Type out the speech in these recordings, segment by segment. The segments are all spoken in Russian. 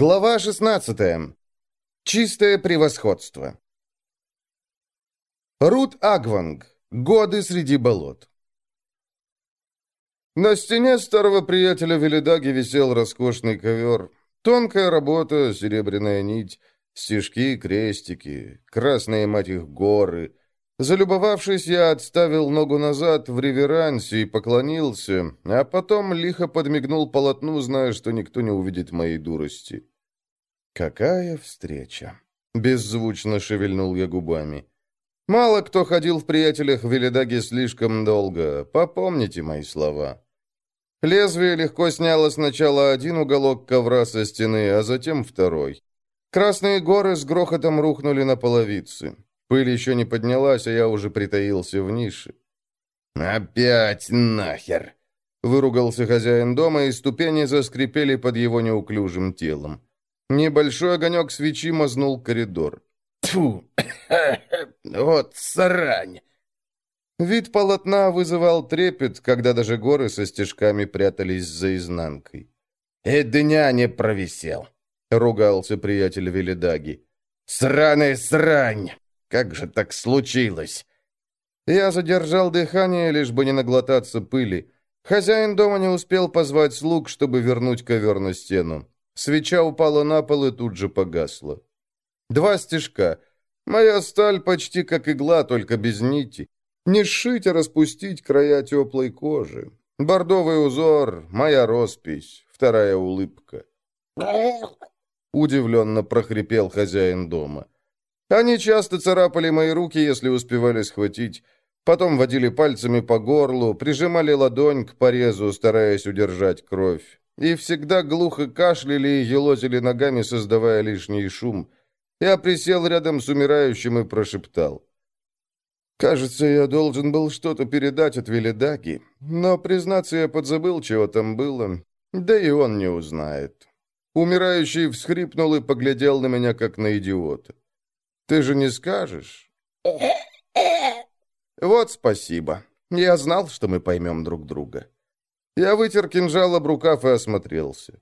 Глава 16. Чистое превосходство. Рут Агванг. Годы среди болот. На стене старого приятеля Велидаги висел роскошный ковер. Тонкая работа, серебряная нить, стежки, крестики, красные, мать их, горы. Залюбовавшись, я отставил ногу назад в реверансе и поклонился, а потом лихо подмигнул полотну, зная, что никто не увидит моей дурости. «Какая встреча!» — беззвучно шевельнул я губами. «Мало кто ходил в приятелях в Велидаге слишком долго. Попомните мои слова». Лезвие легко сняло сначала один уголок ковра со стены, а затем второй. Красные горы с грохотом рухнули на половицы. Пыль еще не поднялась, а я уже притаился в нише. «Опять нахер!» — выругался хозяин дома, и ступени заскрипели под его неуклюжим телом. Небольшой огонек свечи мазнул коридор. Тьфу! Вот срань! Вид полотна вызывал трепет, когда даже горы со стежками прятались за изнанкой. «И дня не провисел!» — ругался приятель Велидаги. «Сраная срань! Как же так случилось?» Я задержал дыхание, лишь бы не наглотаться пыли. Хозяин дома не успел позвать слуг, чтобы вернуть ковер на стену. Свеча упала на пол и тут же погасла. Два стежка. Моя сталь почти как игла, только без нити. Не сшить, а распустить края теплой кожи. Бордовый узор, моя роспись, вторая улыбка. Удивленно прохрипел хозяин дома. Они часто царапали мои руки, если успевали схватить. Потом водили пальцами по горлу, прижимали ладонь к порезу, стараясь удержать кровь и всегда глухо кашляли и елозили ногами, создавая лишний шум. Я присел рядом с умирающим и прошептал. «Кажется, я должен был что-то передать от Велидаги, но, признаться, я подзабыл, чего там было, да и он не узнает». Умирающий всхрипнул и поглядел на меня, как на идиота. «Ты же не скажешь?» «Вот спасибо. Я знал, что мы поймем друг друга». Я вытер кинжал об рукав и осмотрелся.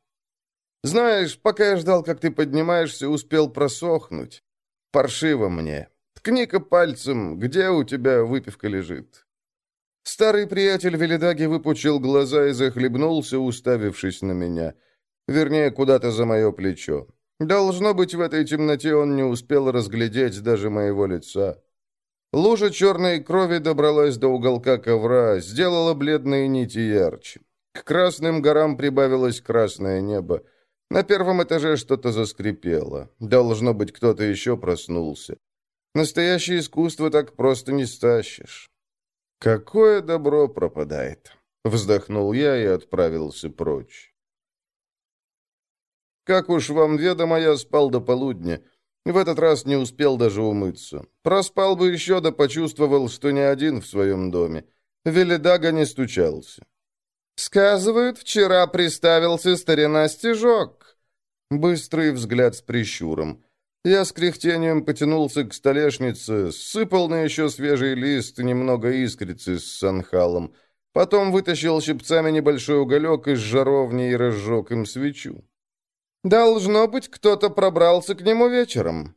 Знаешь, пока я ждал, как ты поднимаешься, успел просохнуть. Паршиво мне. Ткни-ка пальцем, где у тебя выпивка лежит. Старый приятель Велидаги выпучил глаза и захлебнулся, уставившись на меня. Вернее, куда-то за мое плечо. Должно быть, в этой темноте он не успел разглядеть даже моего лица. Лужа черной крови добралась до уголка ковра, сделала бледные нити ярче. К красным горам прибавилось красное небо. На первом этаже что-то заскрипело. Должно быть, кто-то еще проснулся. Настоящее искусство так просто не стащишь. Какое добро пропадает. Вздохнул я и отправился прочь. Как уж вам ведомо, я спал до полудня. В этот раз не успел даже умыться. Проспал бы еще, да почувствовал, что не один в своем доме. Велидага не стучался. «Сказывают, вчера приставился старина стежок». Быстрый взгляд с прищуром. Я с кряхтением потянулся к столешнице, сыпал на еще свежий лист немного искрицы с санхалом, потом вытащил щипцами небольшой уголек из жаровни и разжег им свечу. «Должно быть, кто-то пробрался к нему вечером».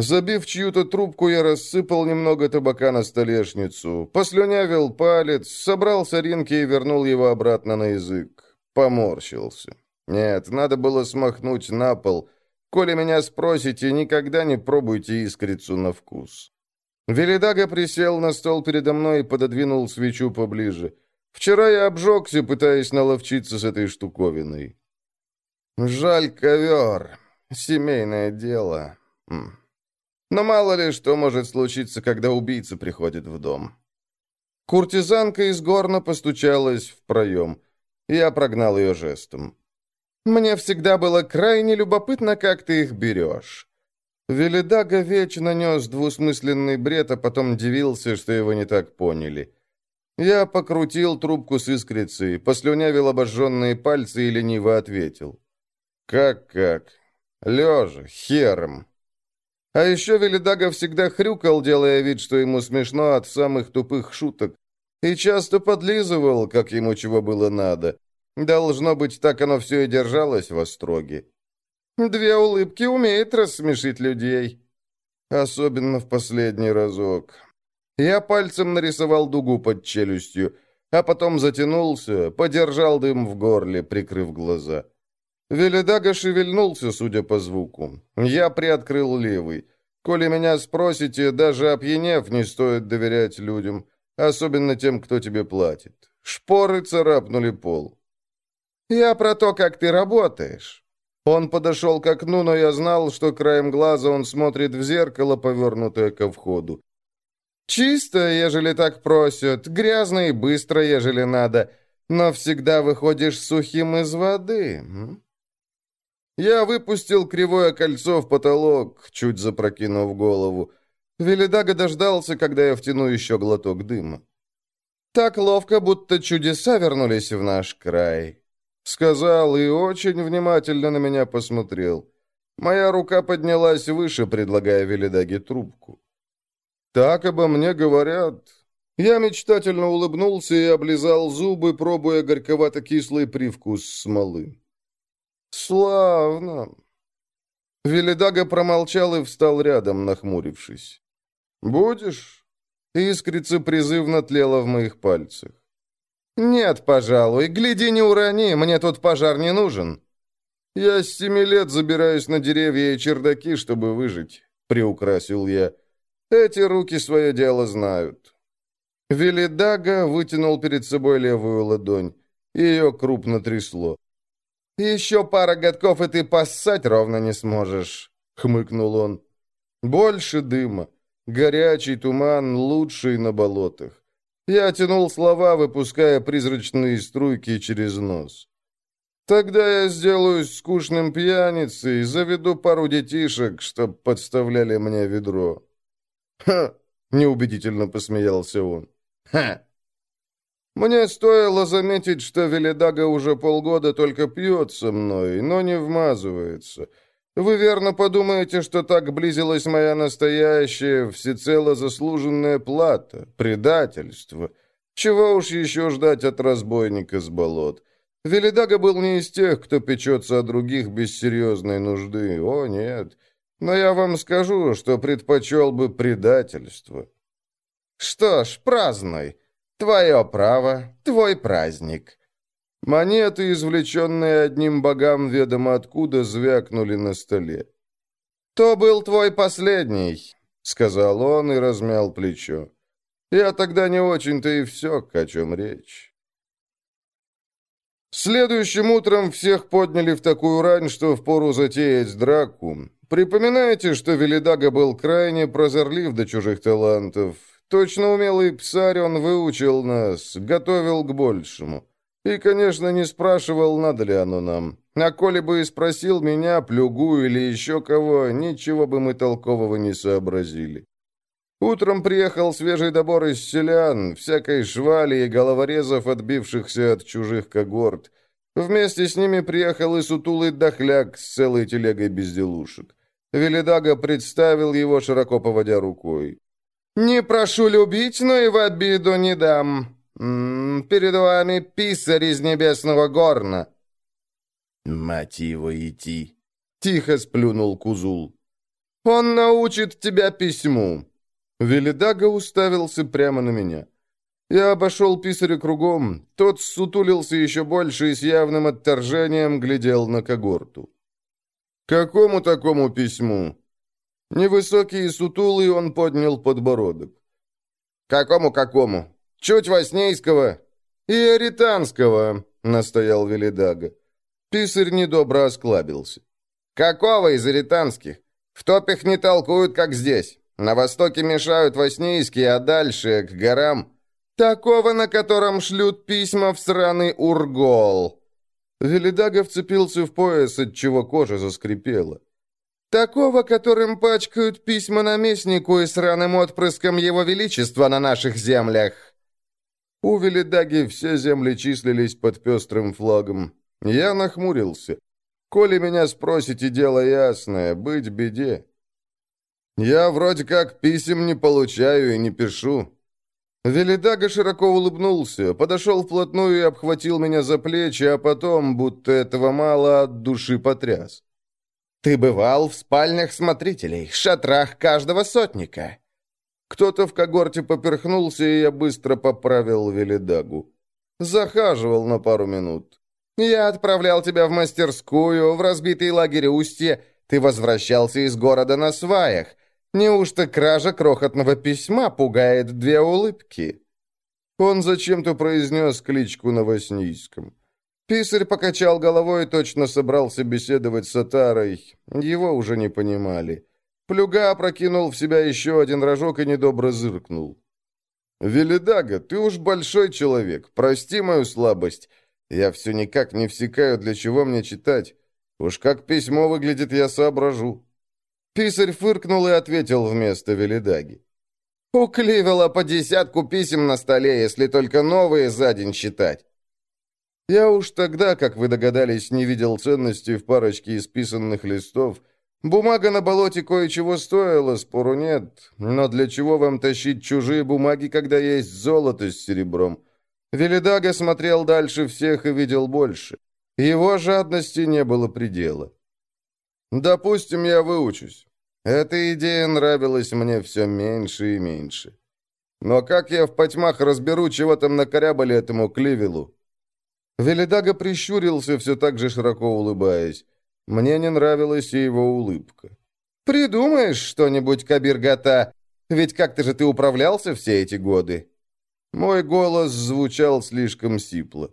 Забив чью-то трубку, я рассыпал немного табака на столешницу, послюнявил палец, собрал соринки и вернул его обратно на язык. Поморщился. Нет, надо было смахнуть на пол. Коли меня спросите, никогда не пробуйте искрицу на вкус. Велидага присел на стол передо мной и пододвинул свечу поближе. Вчера я обжегся, пытаясь наловчиться с этой штуковиной. Жаль ковер. Семейное дело. Но мало ли что может случиться, когда убийца приходит в дом. Куртизанка из горна постучалась в проем. Я прогнал ее жестом. «Мне всегда было крайне любопытно, как ты их берешь». Велидага вечно нес двусмысленный бред, а потом дивился, что его не так поняли. Я покрутил трубку с искрицей, послюнявил обожженные пальцы и лениво ответил. «Как-как? Лежа, хером». А еще Велидага всегда хрюкал, делая вид, что ему смешно от самых тупых шуток, и часто подлизывал, как ему чего было надо. Должно быть, так оно все и держалось в остроге. Две улыбки умеет рассмешить людей. Особенно в последний разок. Я пальцем нарисовал дугу под челюстью, а потом затянулся, подержал дым в горле, прикрыв глаза. Велидага шевельнулся, судя по звуку. Я приоткрыл левый. Коли меня спросите, даже опьянев не стоит доверять людям, особенно тем, кто тебе платит. Шпоры царапнули пол. «Я про то, как ты работаешь». Он подошел к окну, но я знал, что краем глаза он смотрит в зеркало, повернутое ко входу. «Чисто, ежели так просят, грязно и быстро, ежели надо, но всегда выходишь сухим из воды». Я выпустил кривое кольцо в потолок, чуть запрокинув голову. Велидага дождался, когда я втяну еще глоток дыма. «Так ловко, будто чудеса вернулись в наш край», — сказал и очень внимательно на меня посмотрел. Моя рука поднялась выше, предлагая Велидаге трубку. «Так обо мне говорят». Я мечтательно улыбнулся и облизал зубы, пробуя горьковато-кислый привкус смолы. «Славно!» Велидага промолчал и встал рядом, нахмурившись. «Будешь?» Искрица призывно тлела в моих пальцах. «Нет, пожалуй. Гляди, не урони, мне тут пожар не нужен». «Я с семи лет забираюсь на деревья и чердаки, чтобы выжить», — приукрасил я. «Эти руки свое дело знают». Велидага вытянул перед собой левую ладонь. Ее крупно трясло. «Еще пара годков, и ты поссать ровно не сможешь», — хмыкнул он. «Больше дыма. Горячий туман, лучший на болотах. Я тянул слова, выпуская призрачные струйки через нос. Тогда я сделаюсь скучным пьяницей, заведу пару детишек, чтоб подставляли мне ведро. Ха! Неубедительно посмеялся он. Ха! Мне стоило заметить, что Велидага уже полгода только пьет со мной, но не вмазывается. Вы верно подумаете, что так близилась моя настоящая, всецело заслуженная плата, предательство. Чего уж еще ждать от разбойника с болот? Велидага был не из тех, кто печется о других без серьезной нужды. О, нет. Но я вам скажу, что предпочел бы предательство. Что ж, празднуй. Твое право, твой праздник». Монеты, извлеченные одним богам ведомо откуда, звякнули на столе. «То был твой последний», — сказал он и размял плечо. «Я тогда не очень-то и все, о чем речь». Следующим утром всех подняли в такую рань, что впору затеять драку. Припоминаете, что Велидага был крайне прозорлив до чужих талантов, Точно умелый псарь он выучил нас, готовил к большему. И, конечно, не спрашивал, надо ли оно нам. А коли бы и спросил меня, плюгу или еще кого, ничего бы мы толкового не сообразили. Утром приехал свежий добор из селян, всякой швали и головорезов, отбившихся от чужих когорт. Вместе с ними приехал и сутулый дохляк с целой телегой безделушек. Велидага представил его, широко поводя рукой. «Не прошу любить, но и в обиду не дам. М -м, перед вами писарь из небесного горна». «Мать его идти!» — тихо сплюнул Кузул. «Он научит тебя письму». Велидага уставился прямо на меня. Я обошел писаря кругом. Тот сутулился еще больше и с явным отторжением глядел на когорту. «Какому такому письму?» Невысокий и сутулый он поднял подбородок. «Какому-какому? Чуть воснейского и аританского», — настоял Велидага. Писарь недобро осклабился. «Какого из аританских? В топях не толкуют, как здесь. На востоке мешают воснейские, а дальше, к горам. Такого, на котором шлют письма в сраный Ургол». Велидага вцепился в пояс, отчего кожа заскрипела. Такого, которым пачкают письма наместнику и сраным отпрыском его величества на наших землях. У Велидаги все земли числились под пестрым флагом. Я нахмурился. Коли меня спросите, дело ясное, быть беде. Я вроде как писем не получаю и не пишу. Велидага широко улыбнулся, подошел вплотную и обхватил меня за плечи, а потом, будто этого мало, от души потряс. Ты бывал в спальнях смотрителей, шатрах каждого сотника». Кто-то в когорте поперхнулся, и я быстро поправил Велидагу. Захаживал на пару минут. «Я отправлял тебя в мастерскую, в разбитый лагерь Устье. Ты возвращался из города на сваях. Неужто кража крохотного письма пугает две улыбки?» Он зачем-то произнес кличку на воснийском. Писарь покачал головой и точно собрался беседовать с Атарой. Его уже не понимали. Плюга опрокинул в себя еще один рожок и недобро зыркнул. «Велидага, ты уж большой человек, прости мою слабость. Я все никак не всекаю, для чего мне читать. Уж как письмо выглядит, я соображу». Писарь фыркнул и ответил вместо Велидаги. «У Кливела по десятку писем на столе, если только новые за день считать». Я уж тогда, как вы догадались, не видел ценности в парочке исписанных листов, Бумага на болоте кое-чего стоила, спору нет. Но для чего вам тащить чужие бумаги, когда есть золото с серебром? Велидага смотрел дальше всех и видел больше. Его жадности не было предела. Допустим, я выучусь. Эта идея нравилась мне все меньше и меньше. Но как я в потьмах разберу, чего там накорябали этому Кливелу? Велидага прищурился, все так же широко улыбаясь. Мне не нравилась и его улыбка. «Придумаешь что-нибудь, Кабиргата? Ведь как-то же ты управлялся все эти годы». Мой голос звучал слишком сипло.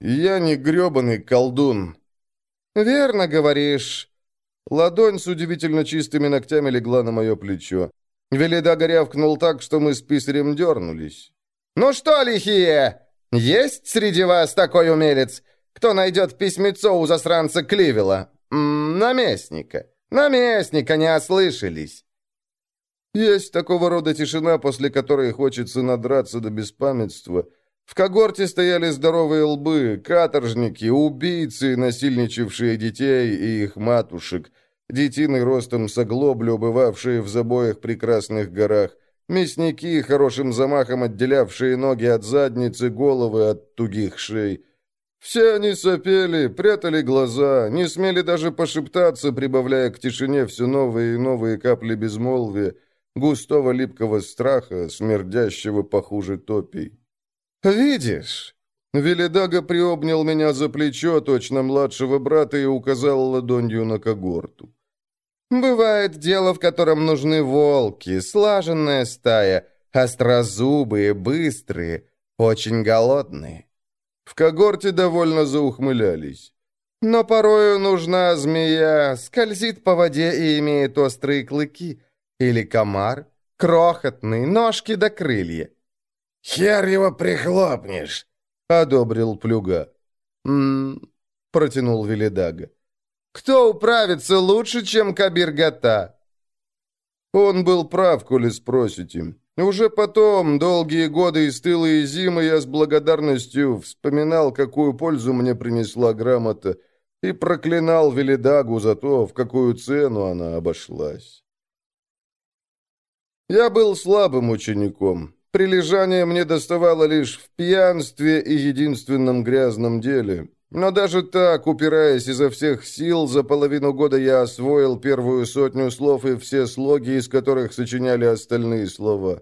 «Я не гребаный колдун». «Верно говоришь». Ладонь с удивительно чистыми ногтями легла на мое плечо. Велида рявкнул так, что мы с писарем дернулись. «Ну что, лихие, есть среди вас такой умелец? Кто найдет письмецо у засранца Кливела? Наместника. Наместника не ослышались. Есть такого рода тишина, после которой хочется надраться до беспамятства. В когорте стояли здоровые лбы, каторжники, убийцы, насильничавшие детей и их матушек, детины ростом с оглоблю, бывавшие в забоях прекрасных горах, мясники, хорошим замахом отделявшие ноги от задницы, головы от тугих шей — все они сопели, прятали глаза, не смели даже пошептаться, прибавляя к тишине все новые и новые капли безмолвия, густого липкого страха, смердящего похуже топий. «Видишь?» Велидага приобнял меня за плечо, точно младшего брата, и указал ладонью на когорту. «Бывает дело, в котором нужны волки, слаженная стая, острозубые, быстрые, очень голодные. В когорте довольно заухмылялись. Но порою нужна змея, скользит по воде и имеет острые клыки. Или комар, крохотный, ножки до крылья. «Хер его прихлопнешь!» — одобрил Плюга. «М-м-м», протянул Велидага. «Кто управится лучше, чем Кабиргата?» Он был прав, коли спросите. Уже потом, долгие годы и стылые зимы, я с благодарностью вспоминал, какую пользу мне принесла грамота, и проклинал Велидагу за то, в какую цену она обошлась. Я был слабым учеником. Прилежание мне доставало лишь в пьянстве и единственном грязном деле. Но даже так, упираясь изо всех сил, за половину года я освоил первую сотню слов и все слоги, из которых сочиняли остальные слова.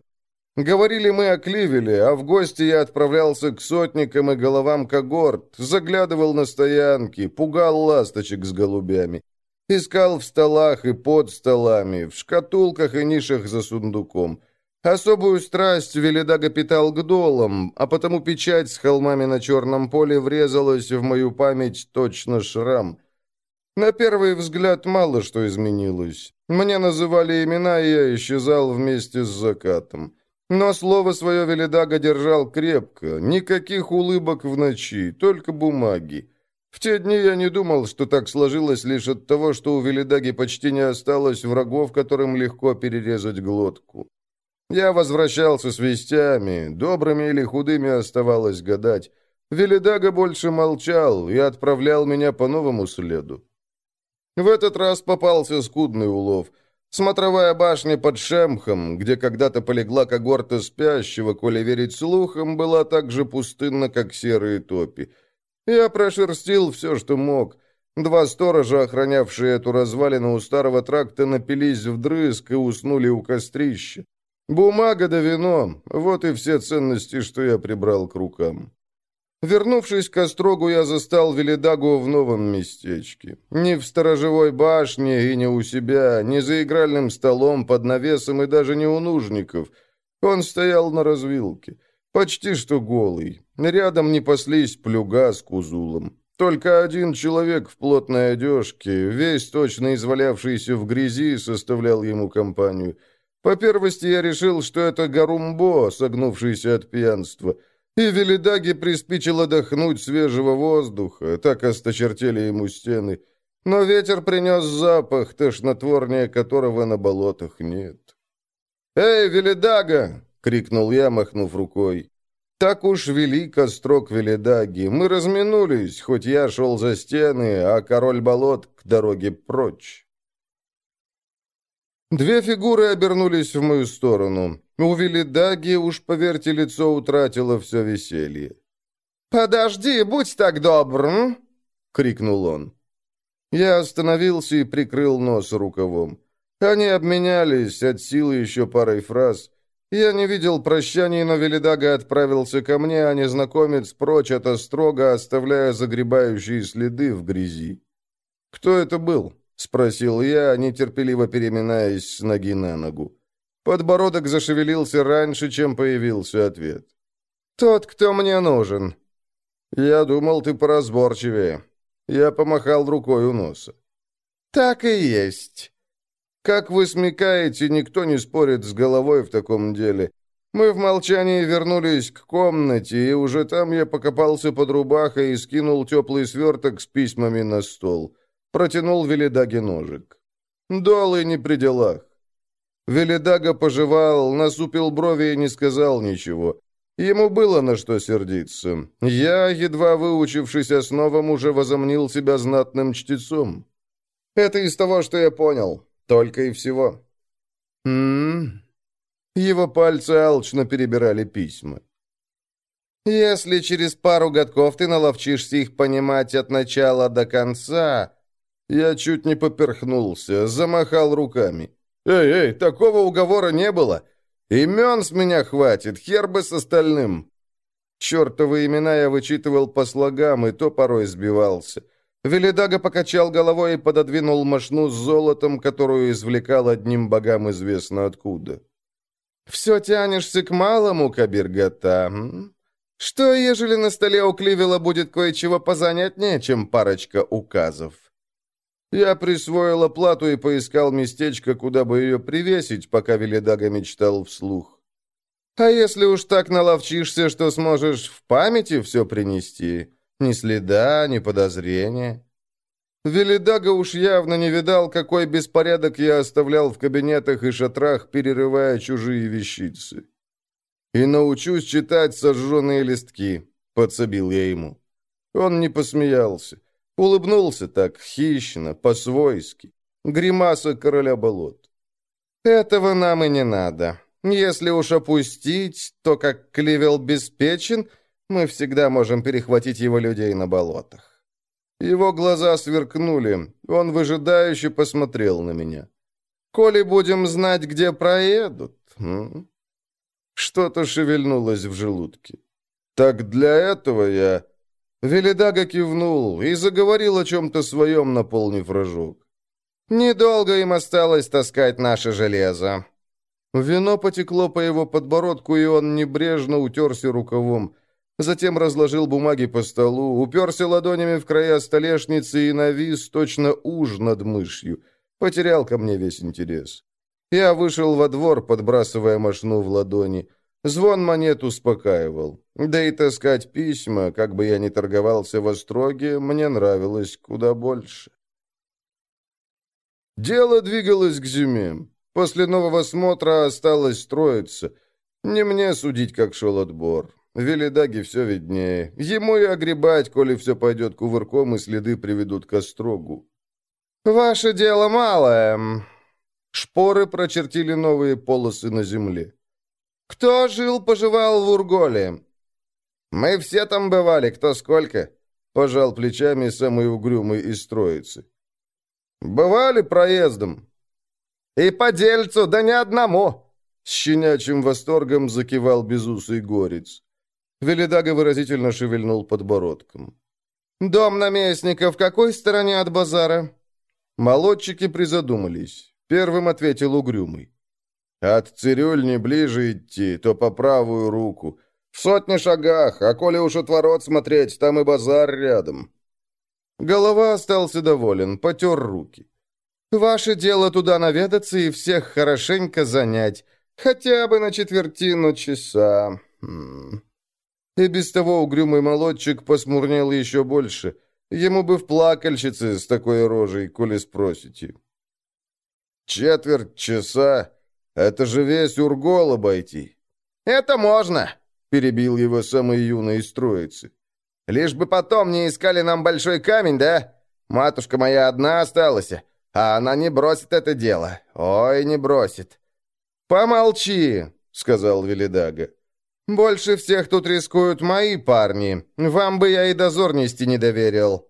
Говорили мы о Кливеле, а в гости я отправлялся к сотникам и головам когорт, заглядывал на стоянки, пугал ласточек с голубями. Искал в столах и под столами, в шкатулках и нишах за сундуком. Особую страсть Велидага питал к долам, а потому печать с холмами на черном поле врезалась в мою память точно шрам. На первый взгляд мало что изменилось. Мне называли имена, и я исчезал вместе с закатом. Но слово свое Велидага держал крепко. Никаких улыбок в ночи, только бумаги. В те дни я не думал, что так сложилось лишь от того, что у Велидаги почти не осталось врагов, которым легко перерезать глотку. Я возвращался с вестями, добрыми или худыми оставалось гадать. Велидага больше молчал и отправлял меня по новому следу. В этот раз попался скудный улов. Смотровая башня под Шемхом, где когда-то полегла когорта спящего, коли верить слухам, была так же пустынна, как серые топи. Я прошерстил все, что мог. Два сторожа, охранявшие эту развалину у старого тракта, напились вдрызг и уснули у кострища. Бумага да вино — вот и все ценности, что я прибрал к рукам. Вернувшись к Острогу, я застал Велидагу в новом местечке. Не в сторожевой башне и не у себя, не за игральным столом, под навесом и даже не у нужников. Он стоял на развилке, почти что голый. Рядом не паслись плюга с кузулом. Только один человек в плотной одежке, весь точно извалявшийся в грязи, составлял ему компанию. По первости я решил, что это Гарумбо, согнувшийся от пьянства — и Велидаге приспичило дохнуть свежего воздуха, так осточертели ему стены. Но ветер принес запах, тошнотворнее которого на болотах нет. «Эй, Велидага!» — крикнул я, махнув рукой. «Так уж велик острог Велидаги. Мы разминулись, хоть я шел за стены, а король болот к дороге прочь». Две фигуры обернулись в мою сторону. У Велидаги, уж поверьте, лицо утратило все веселье. «Подожди, будь так добр!» м?» — крикнул он. Я остановился и прикрыл нос рукавом. Они обменялись от силы еще парой фраз. Я не видел прощаний, но Велидага отправился ко мне, а незнакомец прочь это строго, оставляя загребающие следы в грязи. «Кто это был?» — спросил я, нетерпеливо переминаясь с ноги на ногу. Подбородок зашевелился раньше, чем появился ответ. «Тот, кто мне нужен». «Я думал, ты поразборчивее». Я помахал рукой у носа. «Так и есть». «Как вы смекаете, никто не спорит с головой в таком деле. Мы в молчании вернулись к комнате, и уже там я покопался под рубахой и скинул теплый сверток с письмами на стол. Протянул Велидаге ножик. Долы не при делах. Велидага пожевал, насупил брови и не сказал ничего. Ему было на что сердиться. Я, едва выучившись основам, уже возомнил себя знатным чтецом. Это из того, что я понял. Только и всего. М-м. Его пальцы алчно перебирали письма. «Если через пару годков ты наловчишься их понимать от начала до конца...» Я чуть не поперхнулся, замахал руками. «Эй, эй, такого уговора не было! Имен с меня хватит, хер бы с остальным!» Чертовы имена я вычитывал по слогам, и то порой сбивался. Велидага покачал головой и пододвинул мошну с золотом, которую извлекал одним богам известно откуда. «Все тянешься к малому, Кабиргата. Что, ежели на столе у Кливела будет кое-чего позанятнее, чем парочка указов?» Я присвоил оплату и поискал местечко, куда бы ее привесить, пока Велидага мечтал вслух. «А если уж так наловчишься, что сможешь в памяти все принести? Ни следа, ни подозрения?» Велидага уж явно не видал, какой беспорядок я оставлял в кабинетах и шатрах, перерывая чужие вещицы. «И научусь читать сожженные листки», — подсобил я ему. Он не посмеялся. Улыбнулся так, хищно, по-свойски. Гримаса короля болот. «Этого нам и не надо. Если уж опустить, то как Кливел беспечен, мы всегда можем перехватить его людей на болотах». Его глаза сверкнули. Он выжидающе посмотрел на меня. «Коли будем знать, где проедут...» Что-то шевельнулось в желудке. «Так для этого я...» Велидага кивнул и заговорил о чем-то своем, наполнив рожок. «Недолго им осталось таскать наше железо». Вино потекло по его подбородку, и он небрежно утерся рукавом. Затем разложил бумаги по столу, уперся ладонями в края столешницы и навис точно уж над мышью. Потерял ко мне весь интерес. Я вышел во двор, подбрасывая мошну в ладони. Звон монет успокаивал. Да и таскать письма, как бы я ни торговался в Остроге, мне нравилось куда больше. Дело двигалось к зиме. После нового смотра осталось строиться. Не мне судить, как шел отбор. Велидаги все виднее. Ему и огребать, коли все пойдет кувырком и следы приведут к Острогу. «Ваше дело малое». Шпоры прочертили новые полосы на земле. Кто жил-поживал в Урголе?» «Мы все там бывали, кто сколько». — пожал плечами самый угрюмый из троицы. «Бывали проездом?» «И по дельцу, да не одному!» С щенячьим восторгом закивал безусый горец. Велидага выразительно шевельнул подбородком. «Дом наместника в какой стороне от базара?» Молодчики призадумались. Первым ответил угрюмый. «От цирюльни ближе идти, то по правую руку. В сотне шагах, а коли уж от ворот смотреть, там и базар рядом». Голова остался доволен, потер руки. «Ваше дело туда наведаться и всех хорошенько занять. Хотя бы на четвертину часа. И без того угрюмый молодчик посмурнел еще больше. Ему бы в плакальщице с такой рожей, коли спросите. «Четверть часа? Это же весь Ургол обойти». «Это можно», — перебил его самый юный из троицы. «Лишь бы потом не искали нам большой камень, да? Матушка моя одна осталась, а она не бросит это дело. Ой, не бросит». «Помолчи», — сказал Велидага. «Больше всех тут рискуют мои парни. Вам бы я и дозор нести не доверил».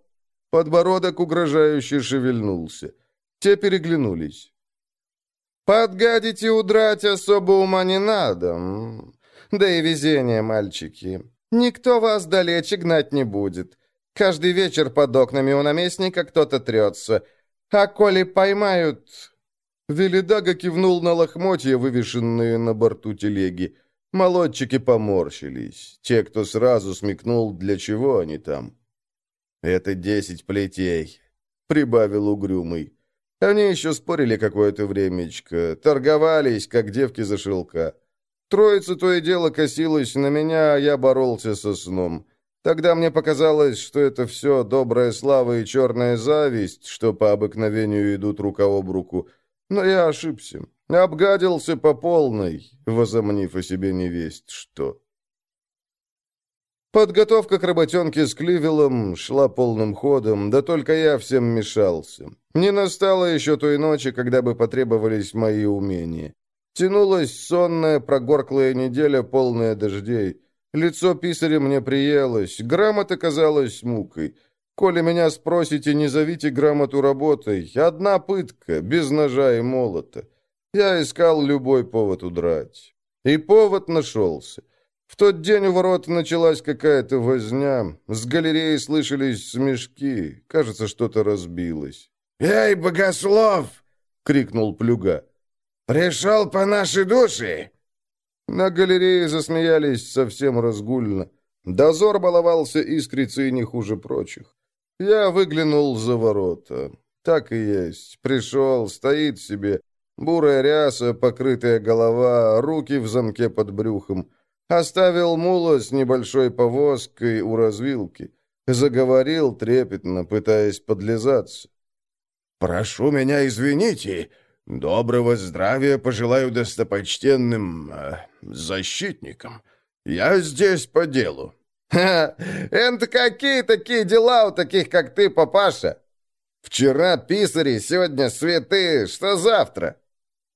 Подбородок угрожающе шевельнулся. Те переглянулись. «Подгадить и удрать особо ума не надо. Да и везение, мальчики. Никто вас далече гнать не будет. Каждый вечер под окнами у наместника кто-то трется. А коли поймают...» Велидага кивнул на лохмотья, вывешенные на борту телеги. Молодчики поморщились. Те, кто сразу смекнул, для чего они там. «Это десять плетей», — прибавил угрюмый. Они еще спорили какое-то времечко, торговались, как девки за шелка. Троица то и дело косилась на меня, а я боролся со сном. Тогда мне показалось, что это все добрая слава и черная зависть, что по обыкновению идут рука об руку. Но я ошибся. Обгадился по полной, возомнив о себе невесть что. Подготовка к работенке с Кливелом шла полным ходом, да только я всем мешался. Не настало еще той ночи, когда бы потребовались мои умения. Тянулась сонная, прогорклая неделя, полная дождей. Лицо писаря мне приелось, грамота казалась мукой. Коли меня спросите, не зовите грамоту работой. Одна пытка, без ножа и молота. Я искал любой повод удрать. И повод нашелся. В тот день у ворот началась какая-то возня. С галереи слышались смешки. Кажется, что-то разбилось. «Эй, богослов!» — крикнул Плюга. «Пришел по нашей душе!» На галерее засмеялись совсем разгульно. Дозор баловался искрицей не хуже прочих. Я выглянул за ворота. Так и есть. Пришел, стоит себе. Бурая ряса, покрытая голова, руки в замке под брюхом. Оставил мула с небольшой повозкой у развилки. Заговорил трепетно, пытаясь подлизаться. «Прошу меня извините. Доброго здравия пожелаю достопочтенным э, защитникам. Я здесь по делу». «Ха! Это какие такие дела у таких, как ты, папаша? Вчера писари, сегодня святые, что завтра?»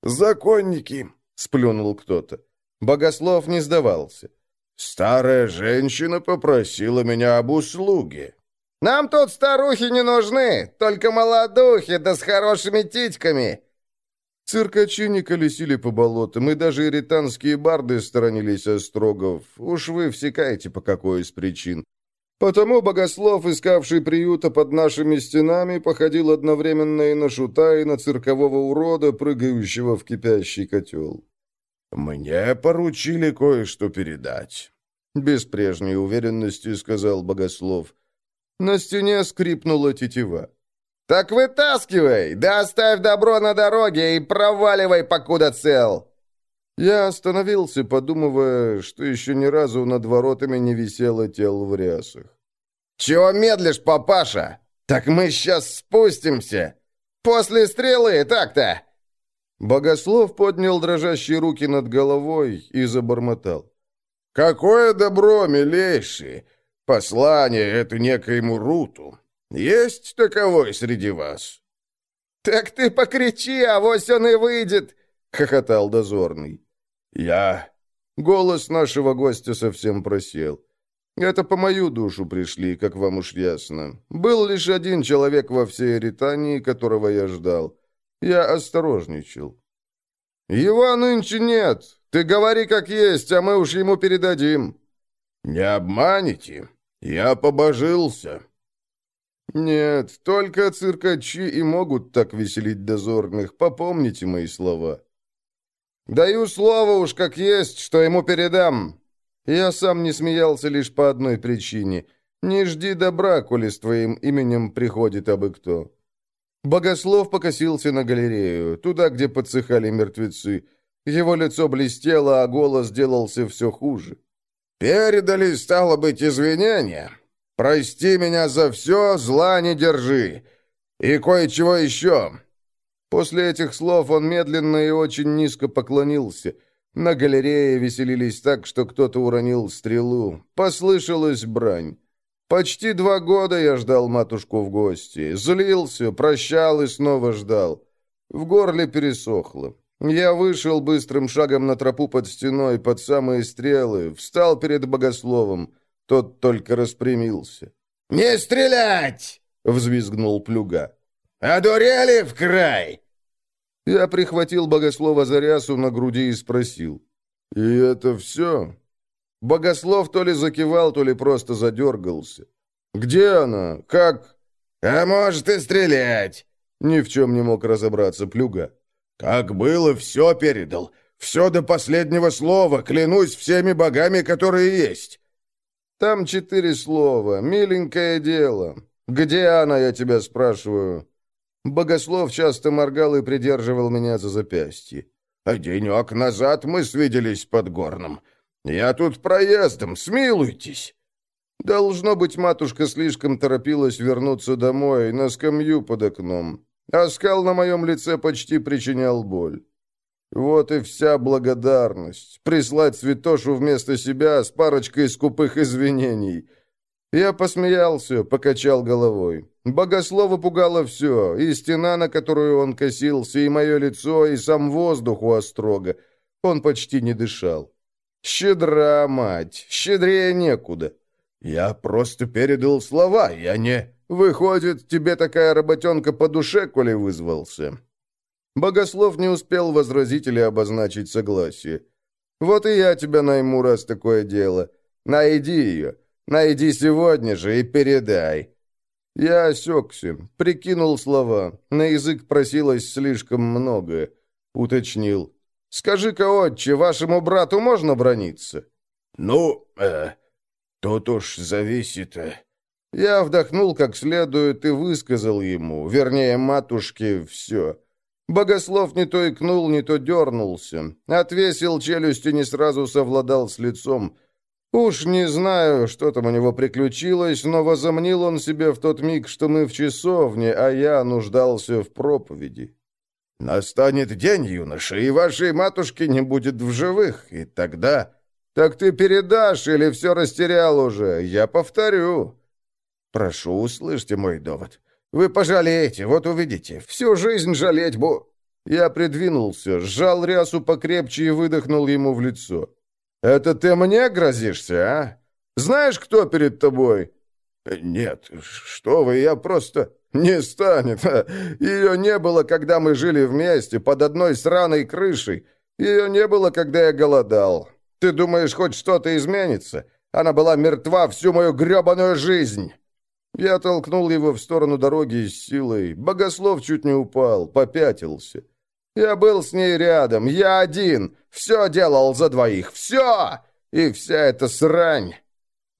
«Законники», — сплюнул кто-то. Богослов не сдавался. «Старая женщина попросила меня об услуге». «Нам тут старухи не нужны, только молодухи, да с хорошими титьками». Циркачи не колесили по болотам, и даже иританские барды сторонились острогов. Уж вы всекаете, по какой из причин. Потому богослов, искавший приюта под нашими стенами, походил одновременно и на шута, и на циркового урода, прыгающего в кипящий котел. «Мне поручили кое-что передать», — без прежней уверенности сказал богослов. На стене скрипнула тетива. «Так вытаскивай, да оставь добро на дороге и проваливай, покуда цел!» Я остановился, подумывая, что еще ни разу над воротами не висело тел в рясах. «Чего медлишь, папаша? Так мы сейчас спустимся! После стрелы, так-то!» Богослов поднял дрожащие руки над головой и забормотал. «Какое добро, милейший! Послание это некоему Руту. Есть таковой среди вас?» «Так ты покричи, а вось он и выйдет!» — хохотал дозорный. «Я...» Голос нашего гостя совсем просел. Это по мою душу пришли, как вам уж ясно. Был лишь один человек во всей Ритании, которого я ждал. Я осторожничал. Его нынче нет. Ты говори как есть, а мы уж ему передадим. Не обманете. Я побожился. Нет, только циркачи и могут так веселить дозорных. Попомните мои слова. Даю слово уж как есть, что ему передам. Я сам не смеялся лишь по одной причине. Не жди добра, коли с твоим именем приходит абы кто. Богослов покосился на галерею, туда, где подсыхали мертвецы. Его лицо блестело, а голос делался все хуже. «Передали, стало быть, извинения. Прости меня за все, зла не держи. И кое-чего еще». После этих слов он медленно и очень низко поклонился. На галерее веселились так, что кто-то уронил стрелу. Послышалась брань. Почти два года я ждал матушку в гости. Злился, прощал и снова ждал. В горле пересохло. Я вышел быстрым шагом на тропу под стеной, под самые стрелы, встал перед богословом. Тот только распрямился. «Не стрелять!» — взвизгнул Плюга. «Одурели в край!» Я прихватил богослова за рясу на груди и спросил. «И это все?» Богослов то ли закивал, то ли просто задергался. «Где она? Как?» «А может и стрелять!» Ни в чем не мог разобраться Плюга. «Как было, все передал. Все до последнего слова, клянусь всеми богами, которые есть». «Там четыре слова. Миленькое дело. Где она, я тебя спрашиваю?» Богослов часто моргал и придерживал меня за запястье. «А денек назад мы свиделись под горном. Я тут проездом, смилуйтесь». Должно быть, матушка слишком торопилась вернуться домой, на скамью под окном. Оскал на моем лице почти причинял боль. Вот и вся благодарность. Прислать святошу вместо себя с парочкой скупых извинений. Я посмеялся, покачал головой. Богослова пугало все, и стена, на которую он косился, и мое лицо, и сам воздух у острога. Он почти не дышал. Щедра, мать, щедрее некуда. Я просто передал слова, я не... Выходит, тебе такая работенка по душе, коли вызвался. Богослов не успел возразить или обозначить согласие. Вот и я тебя найму, раз такое дело. Найди ее. Найди сегодня же и передай. Я осекся, прикинул слова. На язык просилось слишком многое. Уточнил. «Скажи-ка, отче, вашему брату можно брониться?» «Ну, э, тут уж зависит...» э. Я вдохнул как следует и высказал ему, вернее, матушке, все. Богослов не то икнул, не то дернулся. Отвесил челюсть и не сразу совладал с лицом. Уж не знаю, что там у него приключилось, но возомнил он себе в тот миг, что мы в часовне, а я нуждался в проповеди. Настанет день, юноша, и вашей матушки не будет в живых, и тогда... Так ты передашь или все растерял уже? Я повторю. Прошу, услышьте мой довод. Вы пожалеете, вот увидите. Всю жизнь жалеть бо... Я придвинулся, сжал рясу покрепче и выдохнул ему в лицо. «Это ты мне грозишься, а? Знаешь, кто перед тобой?» «Нет, что вы, я просто...» «Не станет. Ее не было, когда мы жили вместе, под одной сраной крышей. Ее не было, когда я голодал. Ты думаешь, хоть что-то изменится? Она была мертва всю мою гребаную жизнь!» Я толкнул его в сторону дороги с силой. Богослов чуть не упал, попятился. Я был с ней рядом, я один, все делал за двоих, все! И вся эта срань!»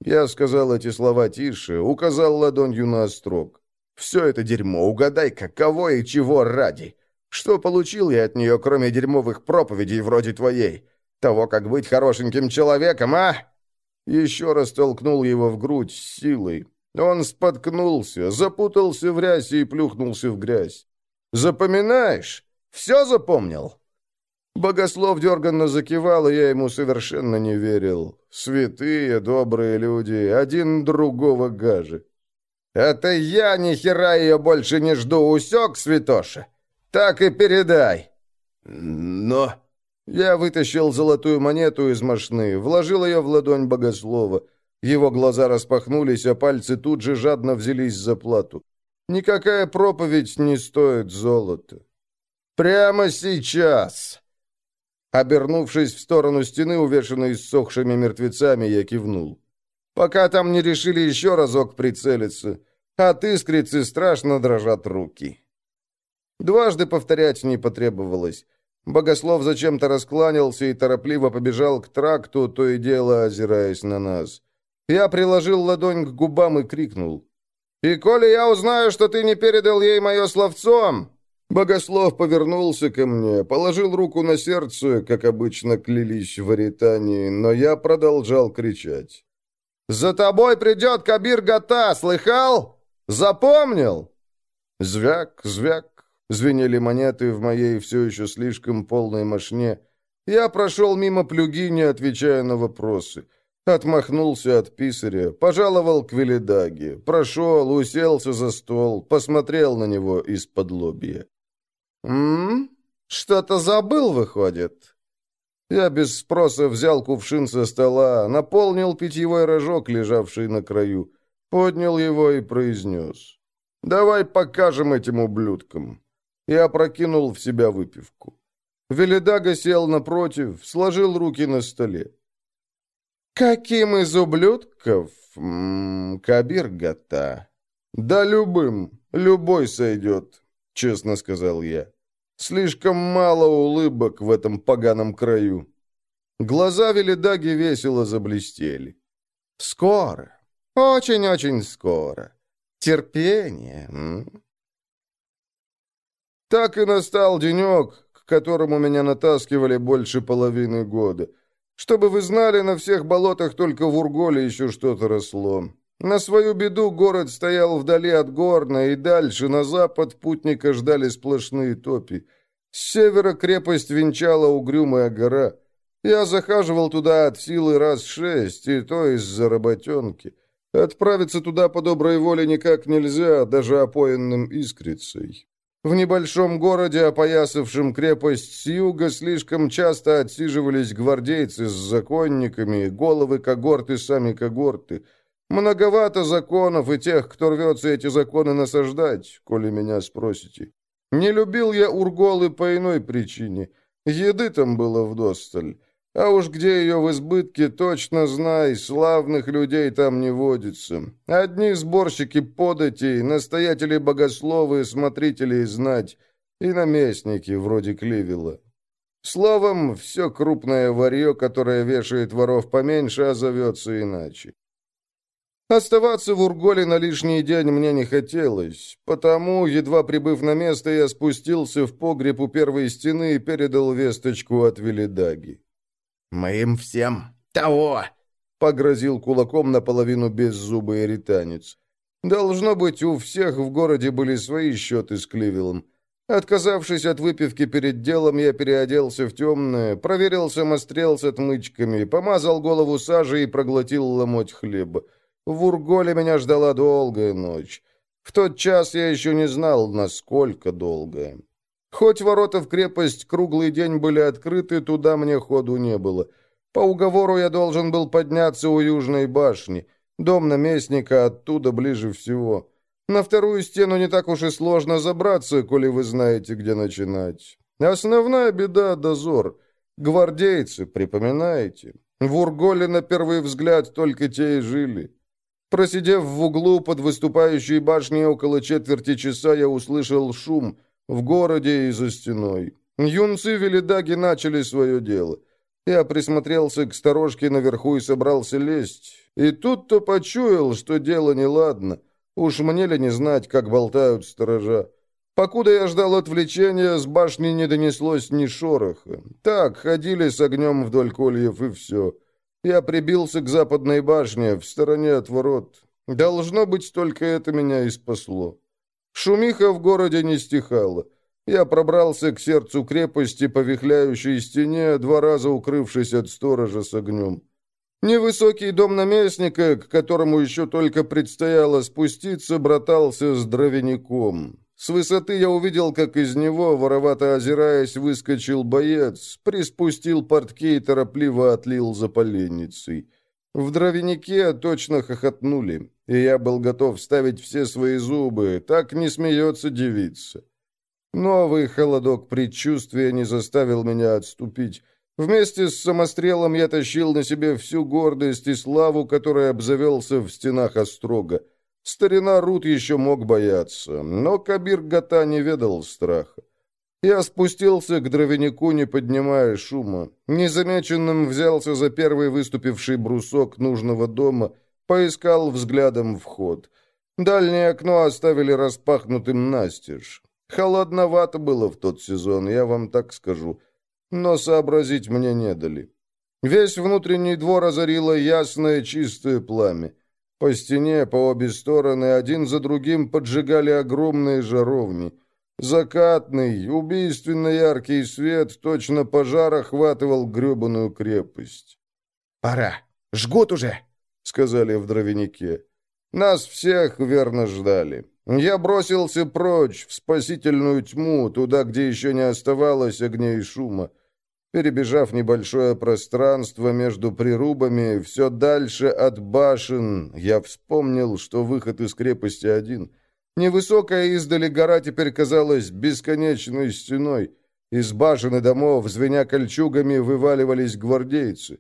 Я сказал эти слова тише, указал ладонью на острог. «Все это дерьмо, угадай, каково и чего ради. Что получил я от нее, кроме дерьмовых проповедей вроде твоей? Того, как быть хорошеньким человеком, а?» Еще раз толкнул его в грудь с силой. Он споткнулся, запутался в рясе и плюхнулся в грязь. «Запоминаешь? Все запомнил?» Богослов дерганно закивал, и я ему совершенно не верил. Святые, добрые люди, один другого гаже. «Это я ни хера ее больше не жду, усек, святоша? Так и передай!» «Но...» Я вытащил золотую монету из мошны, вложил ее в ладонь богослова. Его глаза распахнулись, а пальцы тут же жадно взялись за плату. Никакая проповедь не стоит золота. «Прямо сейчас!» Обернувшись в сторону стены, увешанной ссохшими мертвецами, я кивнул. «Пока там не решили еще разок прицелиться. От искрицы страшно дрожат руки». Дважды повторять не потребовалось. Богослов зачем-то раскланялся и торопливо побежал к тракту, то и дело озираясь на нас. Я приложил ладонь к губам и крикнул. «И коли я узнаю, что ты не передал ей мое словцо...» Богослов повернулся ко мне, положил руку на сердце, как обычно клялись в Аритании, но я продолжал кричать. «За тобой придет Кабир Гата, слыхал? Запомнил?» Звяк, звяк, звенели монеты в моей все еще слишком полной мошне. Я прошел мимо плюги, не отвечая на вопросы. Отмахнулся от писаря, пожаловал к Велидаге, прошел, уселся за стол, посмотрел на него из-под лобья. «М? Что-то забыл, выходит?» Я без спроса взял кувшин со стола, наполнил питьевой рожок, лежавший на краю, поднял его и произнес. «Давай покажем этим ублюдкам». Я опрокинул в себя выпивку. Велидага сел напротив, сложил руки на столе. «Каким из ублюдков? М Кабир Гата?» «Да любым, любой сойдет», — честно сказал я. «Слишком мало улыбок в этом поганом краю». Глаза Велидаги весело заблестели. «Скоро, очень-очень скоро. Терпение, м? Так и настал денек, к которому меня натаскивали больше половины года — чтобы вы знали, на всех болотах только в Урголе еще что-то росло. На свою беду город стоял вдали от Горна, и дальше, на запад, путника ждали сплошные топи. С севера крепость венчала угрюмая гора. Я захаживал туда от силы раз шесть, и то из-за работенки. Отправиться туда по доброй воле никак нельзя, даже опоенным искрицей. В небольшом городе, опоясавшем крепость с юга, слишком часто отсиживались гвардейцы с законниками, головы когорты сами когорты. Многовато законов и тех, кто рвется эти законы насаждать, коли меня спросите. Не любил я Урголы по иной причине. Еды там было вдосталь. А уж где ее в избытке, точно знай, славных людей там не водится. Одни сборщики податей, настоятели богословы, смотрители знать, и наместники вроде Кливила. Словом, все крупное варье, которое вешает воров поменьше, а зовется иначе. Оставаться в Урголе на лишний день мне не хотелось, потому, едва прибыв на место, я спустился в погреб у первой стены и передал весточку от Велидаги. «Мы им всем того!» — погрозил кулаком наполовину беззубый эританец. «Должно быть, у всех в городе были свои счеты с Кливилом. Отказавшись от выпивки перед делом, я переоделся в темное, проверил самострел с отмычками, помазал голову сажей и проглотил ломоть хлеба. В Урголе меня ждала долгая ночь. В тот час я еще не знал, насколько долгая. Хоть ворота в крепость круглый день были открыты, туда мне ходу не было. По уговору я должен был подняться у южной башни. Дом наместника оттуда ближе всего. На вторую стену не так уж и сложно забраться, коли вы знаете, где начинать. Основная беда — дозор. Гвардейцы, припоминаете? В Урголе на первый взгляд только те и жили. Просидев в углу под выступающей башней около четверти часа, я услышал шум — в городе и за стеной. Юнцы Велидаги начали свое дело. Я присмотрелся к сторожке наверху и собрался лезть. И тут-то почуял, что дело неладно. Уж мне ли не знать, как болтают сторожа. Покуда я ждал отвлечения, с башни не донеслось ни шороха. Так, ходили с огнем вдоль кольев, и все. Я прибился к западной башне, в стороне от ворот. Должно быть, только это меня и спасло. Шумиха в городе не стихала. Я пробрался к сердцу крепости по вихляющей стене, два раза укрывшись от сторожа с огнем. Невысокий дом наместника, к которому еще только предстояло спуститься, братался с дровяником. С высоты я увидел, как из него, воровато озираясь, выскочил боец, приспустил портки и торопливо отлил за поленницей. В дровянике точно хохотнули, и я был готов ставить все свои зубы, так не смеется девица. Новый холодок предчувствия не заставил меня отступить. Вместе с самострелом я тащил на себе всю гордость и славу, которой обзавелся в стенах Острога. Старина Рут еще мог бояться, но Кабир Гата не ведал страха. Я спустился к дровянику, не поднимая шума. Незамеченным взялся за первый выступивший брусок нужного дома, поискал взглядом вход. Дальнее окно оставили распахнутым настежь. Холодновато было в тот сезон, я вам так скажу. Но сообразить мне не дали. Весь внутренний двор озарило ясное чистое пламя. По стене, по обе стороны, один за другим поджигали огромные жаровни. Закатный, убийственно яркий свет, точно пожар охватывал гребаную крепость. «Пора! Жгут уже!» — сказали в дровянике. Нас всех верно ждали. Я бросился прочь, в спасительную тьму, туда, где еще не оставалось огня и шума. Перебежав небольшое пространство между прирубами, все дальше от башен, я вспомнил, что выход из крепости один. Невысокая издали гора теперь казалась бесконечной стеной. Из башен и домов, звеня кольчугами, вываливались гвардейцы.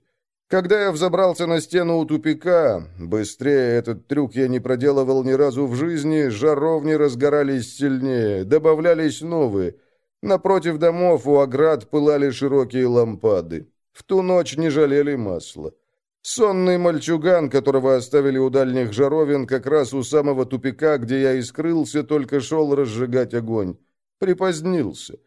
Когда я взобрался на стену у тупика, быстрее этот трюк я не проделывал ни разу в жизни, жаровни разгорались сильнее, добавлялись новые. Напротив домов у оград пылали широкие лампады. В ту ночь не жалели масла. Сонный мальчуган, которого оставили у дальних жаровин, как раз у самого тупика, где я и скрылся, только шел разжигать огонь. Припозднился.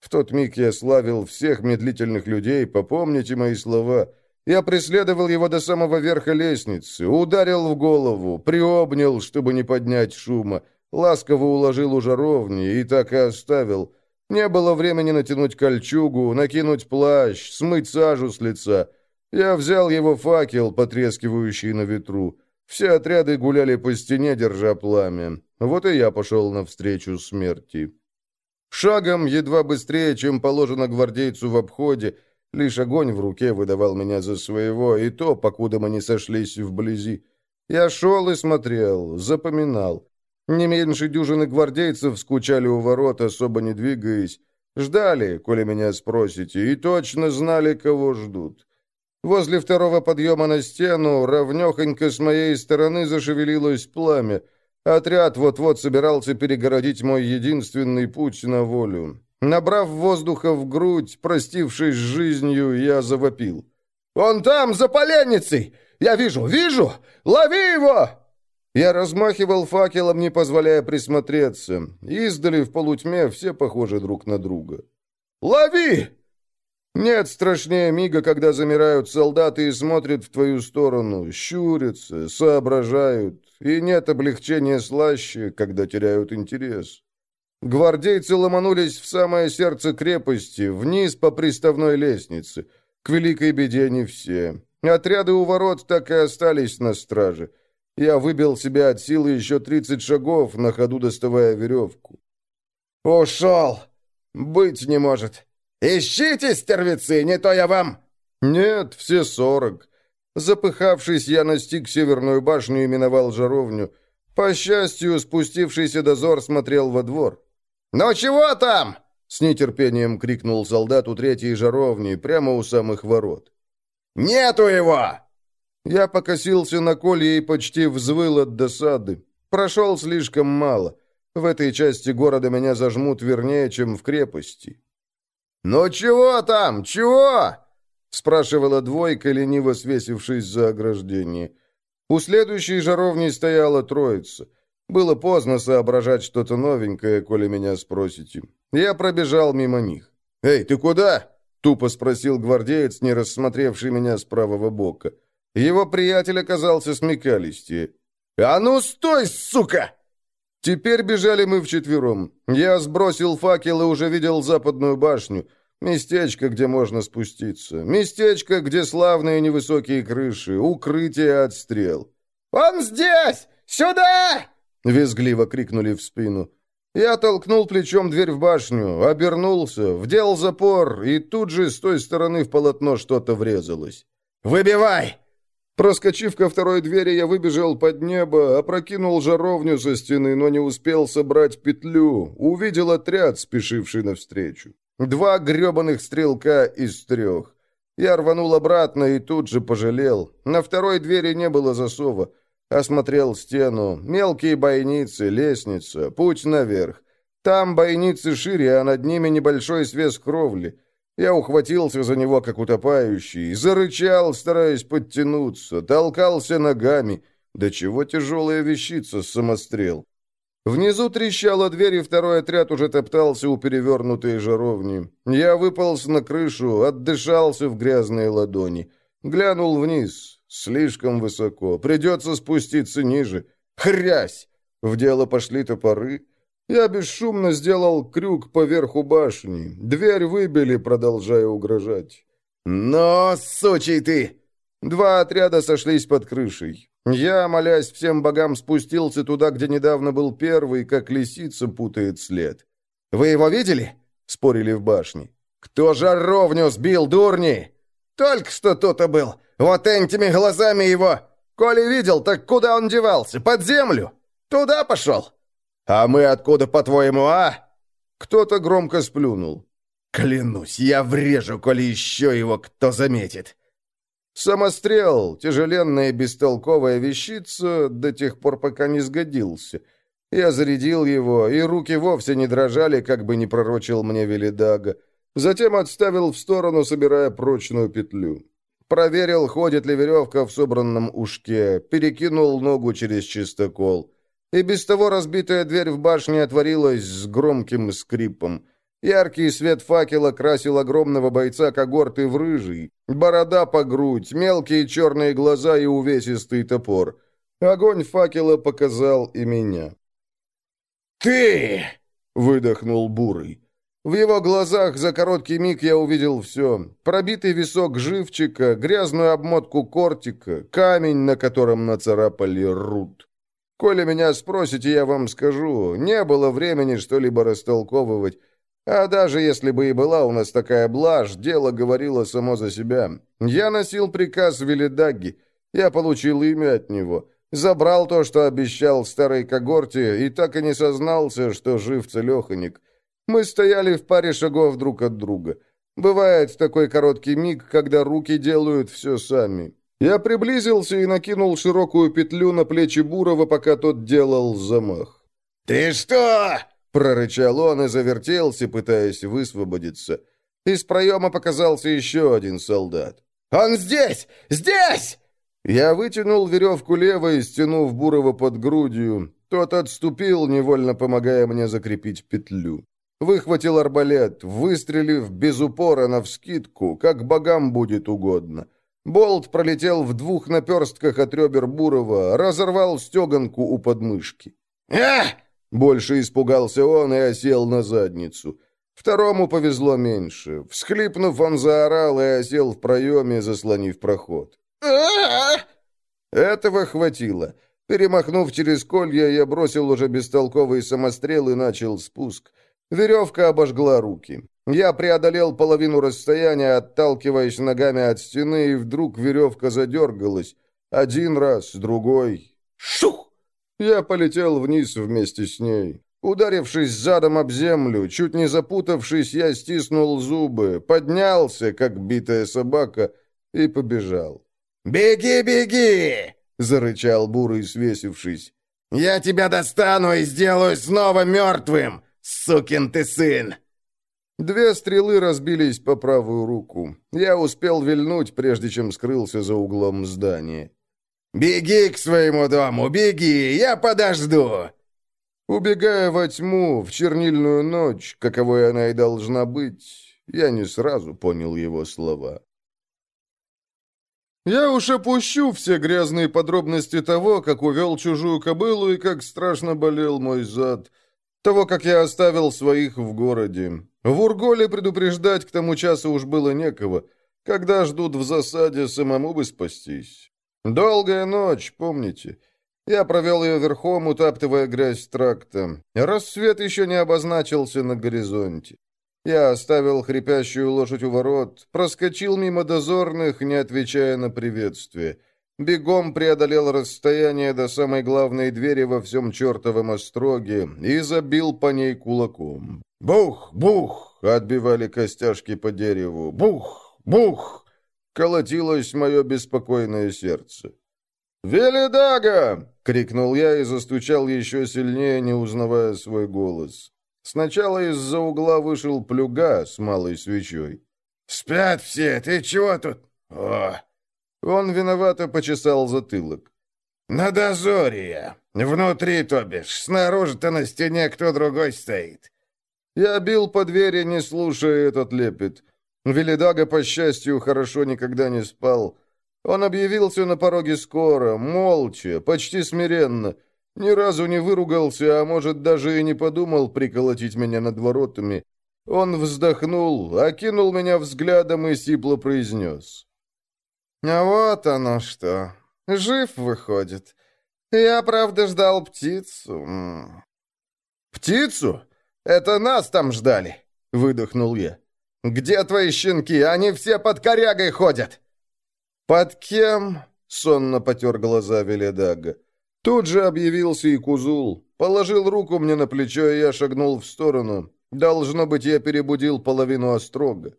В тот миг я славил всех медлительных людей, попомните мои слова — я преследовал его до самого верха лестницы, ударил в голову, приобнял, чтобы не поднять шума, ласково уложил у жаровни и так и оставил. Не было времени натянуть кольчугу, накинуть плащ, смыть сажу с лица. Я взял его факел, потрескивающий на ветру. Все отряды гуляли по стене, держа пламя. Вот и я пошел навстречу смерти. Шагом, едва быстрее, чем положено гвардейцу в обходе, Лишь огонь в руке выдавал меня за своего, и то, покуда мы не сошлись вблизи. Я шел и смотрел, запоминал. Не меньше дюжины гвардейцев скучали у ворот, особо не двигаясь. Ждали, коли меня спросите, и точно знали, кого ждут. Возле второго подъема на стену, ровнехонько с моей стороны зашевелилось пламя. Отряд вот-вот собирался перегородить мой единственный путь на волю. Набрав воздуха в грудь, простившись с жизнью, я завопил. «Он там, за поленницей! Я вижу, вижу! Лови его!» Я размахивал факелом, не позволяя присмотреться. Издали в полутьме все похожи друг на друга. «Лови!» Нет страшнее мига, когда замирают солдаты и смотрят в твою сторону, щурятся, соображают, и нет облегчения слаще, когда теряют интерес. Гвардейцы ломанулись в самое сердце крепости, вниз по приставной лестнице. К великой беде не все. Отряды у ворот так и остались на страже. Я выбил себя от силы еще тридцать шагов, на ходу доставая веревку. «Ушел! Быть не может! Ищите, стервицы, не то я вам...» «Нет, все сорок». Запыхавшись, я настиг северную башню и миновал жаровню. По счастью, спустившийся дозор смотрел во двор. «Ну чего там?» — с нетерпением крикнул солдат у третьей жаровни, прямо у самых ворот. «Нету его!» Я покосился на колье и почти взвыл от досады. Прошел слишком мало. В этой части города меня зажмут вернее, чем в крепости. «Ну чего там? Чего?» — спрашивала двойка, лениво свесившись за ограждение. У следующей жаровни стояла троица — было поздно соображать что-то новенькое, коли меня спросите. Я пробежал мимо них. «Эй, ты куда?» — тупо спросил гвардеец, не рассмотревший меня с правого бока. Его приятель оказался смекалистее. «А ну стой, сука!» Теперь бежали мы вчетвером. Я сбросил факел и уже видел западную башню. Местечко, где можно спуститься. Местечко, где славные невысокие крыши. Укрытие от стрел. «Он здесь! Сюда!» — визгливо крикнули в спину. Я толкнул плечом дверь в башню, обернулся, вдел запор, и тут же с той стороны в полотно что-то врезалось. «Выбивай!» Проскочив ко второй двери, я выбежал под небо, опрокинул жаровню со стены, но не успел собрать петлю. Увидел отряд, спешивший навстречу. Два гребаных стрелка из трех. Я рванул обратно и тут же пожалел. На второй двери не было засова. Осмотрел стену. Мелкие бойницы, лестница, путь наверх. Там бойницы шире, а над ними небольшой свес кровли. Я ухватился за него, как утопающий, зарычал, стараясь подтянуться, толкался ногами. Да чего тяжелая вещица самострел. Внизу трещала дверь, и второй отряд уже топтался у перевернутой жаровни. Я выполз на крышу, отдышался в грязные ладони. Глянул вниз. Слишком высоко. Придется спуститься ниже. Хрясь! В дело пошли топоры. Я бесшумно сделал крюк поверху башни. Дверь выбили, продолжая угрожать. «Но, сучий ты!» Два отряда сошлись под крышей. Я, молясь всем богам, спустился туда, где недавно был первый, как лисица путает след. «Вы его видели?» — спорили в башне. «Кто жаровню сбил, дурни?» «Только что тут-то был. Вот этими глазами его. Коли видел, так куда он девался? Под землю? Туда пошел?» «А мы откуда, по-твоему, а?» Кто-то громко сплюнул. «Клянусь, я врежу, коли еще его кто заметит!» Самострел, тяжеленная бестолковая вещица, до тех пор, пока не сгодился. Я зарядил его, и руки вовсе не дрожали, как бы не пророчил мне Велидага. Затем отставил в сторону, собирая прочную петлю. Проверил, ходит ли веревка в собранном ушке, перекинул ногу через чистокол. И без того разбитая дверь в башне отворилась с громким скрипом. Яркий свет факела красил огромного бойца когорты в рыжий. Борода по грудь, мелкие черные глаза и увесистый топор. Огонь факела показал и меня. «Ты!» — выдохнул Бурый. В его глазах за короткий миг я увидел все. Пробитый висок живчика, грязную обмотку кортика, камень, на котором нацарапали рут. Коли меня спросите, я вам скажу, не было времени что-либо растолковывать. А даже если бы и была у нас такая блажь, дело говорило само за себя. Я носил приказ Велидаги. Я получил имя от него. Забрал то, что обещал старой когорте, и так и не сознался, что жив целеханик. Мы стояли в паре шагов друг от друга. Бывает такой короткий миг, когда руки делают все сами. Я приблизился и накинул широкую петлю на плечи Бурова, пока тот делал замах. «Ты что?» — прорычал он и завертелся, пытаясь высвободиться. Из проема показался еще один солдат. «Он здесь! Здесь!» Я вытянул веревку левой, стянув Бурова под грудью. Тот отступил, невольно помогая мне закрепить петлю. Выхватил арбалет, выстрелив без упора навскидку, как богам будет угодно. Болт пролетел в двух наперстках от ребер Бурова, разорвал стеганку у подмышки. «А!» Больше испугался он и осел на задницу. Второму повезло меньше. Всхлипнув, он заорал и осел в проеме, заслонив проход. «А!» Этого хватило. Перемахнув через колья, я бросил уже бестолковый самострел и начал спуск. Веревка обожгла руки. Я преодолел половину расстояния, отталкиваясь ногами от стены, и вдруг веревка задергалась. Один раз, другой. Шух! Я полетел вниз вместе с ней. Ударившись задом об землю, чуть не запутавшись, я стиснул зубы, поднялся, как битая собака, и побежал. «Беги, беги!» — зарычал Бурый, свесившись. «Я тебя достану и сделаю снова мертвым, сукин ты сын!» Две стрелы разбились по правую руку. Я успел вильнуть, прежде чем скрылся за углом здания. «Беги к своему дому, беги, я подожду!» Убегая во тьму, в чернильную ночь, каковой она и должна быть, я не сразу понял его слова. Я уж опущу все грязные подробности того, как увел чужую кобылу и как страшно болел мой зад, того, как я оставил своих в городе, в Урголе предупреждать к тому часу уж было некого. Когда ждут в засаде, самому бы спастись. Долгая ночь, помните? Я провел ее верхом, утаптывая грязь тракта. Рассвет еще не обозначился на горизонте. Я оставил хрипящую лошадь у ворот, проскочил мимо дозорных, не отвечая на приветствие. Бегом преодолел расстояние до самой главной двери во всем чертовом остроге и забил по ней кулаком. «Бух! Бух!» — отбивали костяшки по дереву. «Бух! Бух!» — колотилось мое беспокойное сердце. «Велидага!» — крикнул я и застучал еще сильнее, не узнавая свой голос. Сначала из-за угла вышел плюга с малой свечой. «Спят все, ты чего тут?» «О!» Он виновато почесал затылок. «На дозоре. Внутри, то бишь. Снаружи-то на стене кто другой стоит». Я бил по двери, не слушая этот лепет. Велидага, по счастью, хорошо никогда не спал. Он объявился на пороге скоро, молча, почти смиренно. Ни разу не выругался, а может, даже и не подумал приколотить меня над воротами. Он вздохнул, окинул меня взглядом и сипло произнес. «А вот оно что. Жив, выходит. Я, правда, ждал птицу». «Птицу? Это нас там ждали!» — выдохнул я. «Где твои щенки? Они все под корягой ходят!» «Под кем?» — сонно потер глаза Веледага. Тут же объявился и Кузул. Положил руку мне на плечо, и я шагнул в сторону. Должно быть, я перебудил половину острога.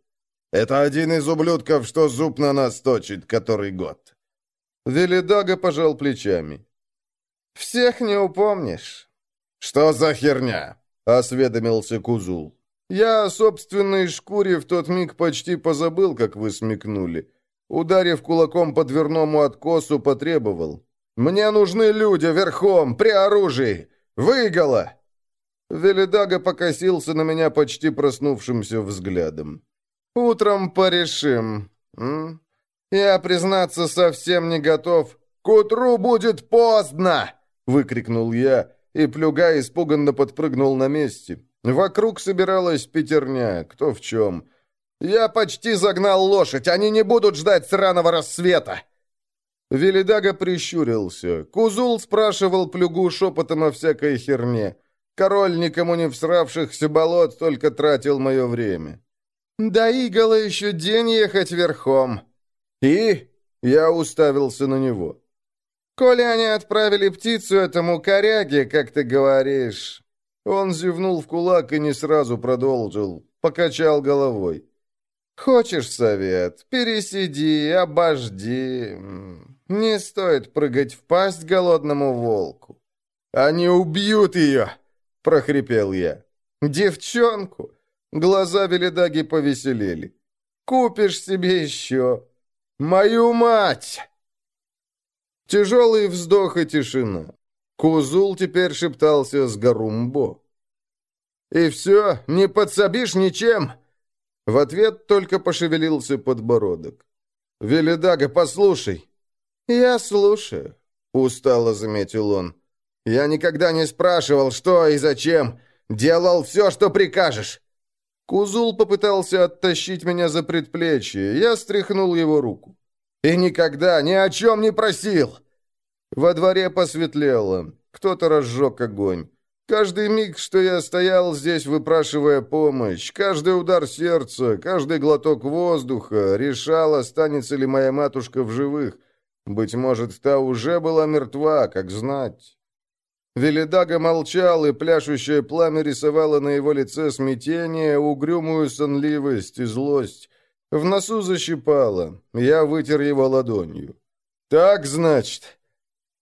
«Это один из ублюдков, что зуб на нас точит, который год». Велидага пожал плечами. «Всех не упомнишь». «Что за херня?» — осведомился Кузул. «Я о собственной шкуре в тот миг почти позабыл, как вы смекнули. Ударив кулаком по дверному откосу, потребовал. «Мне нужны люди верхом, при оружии! Выгола!» Велидага покосился на меня почти проснувшимся взглядом. «Утром порешим. М? Я, признаться, совсем не готов. К утру будет поздно!» — выкрикнул я, и плюга испуганно подпрыгнул на месте. Вокруг собиралась пятерня, кто в чем. «Я почти загнал лошадь, они не будут ждать сраного рассвета!» Велидага прищурился. Кузул спрашивал плюгу шепотом о всякой херне. Король, никому не всравшихся болот, только тратил мое время. «Да Игола еще день ехать верхом». «И?» — я уставился на него. «Коли они отправили птицу этому коряге, как ты говоришь...» Он зевнул в кулак и не сразу продолжил, покачал головой. «Хочешь совет? Пересиди, обожди. Не стоит прыгать в пасть голодному волку». «Они убьют ее!» — прохрипел я. «Девчонку!» Глаза Велидаги повеселели. «Купишь себе еще!» «Мою мать!» Тяжелый вздох и тишина. Кузул теперь шептался с Гарумбо. «И все? Не подсобишь ничем?» В ответ только пошевелился подбородок. «Велидага, послушай!» «Я слушаю», — устало заметил он. «Я никогда не спрашивал, что и зачем. Делал все, что прикажешь». Кузул попытался оттащить меня за предплечье. Я стряхнул его руку. «И никогда ни о чем не просил!» Во дворе посветлело. Кто-то разжег огонь. Каждый миг, что я стоял здесь, выпрашивая помощь, каждый удар сердца, каждый глоток воздуха решал, останется ли моя матушка в живых. Быть может, та уже была мертва, как знать. Велидага молчал, и пляшущее пламя рисовало на его лице смятение, угрюмую сонливость и злость. В носу защипало. Я вытер его ладонью. «Так, значит...»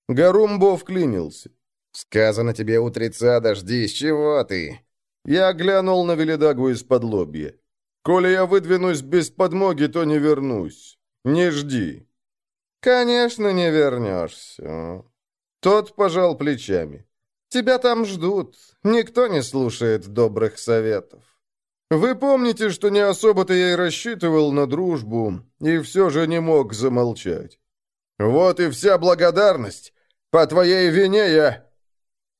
Гарумбо вклинился. «Сказано тебе, утреца, дождись, чего ты?» Я глянул на Велидагу из-под лобья. «Коли я выдвинусь без подмоги, то не вернусь. Не жди». «Конечно, не вернешься». Тот пожал плечами. «Тебя там ждут. Никто не слушает добрых советов». «Вы помните, что не особо-то я и рассчитывал на дружбу, и все же не мог замолчать. Вот и вся благодарность. По твоей вине я...»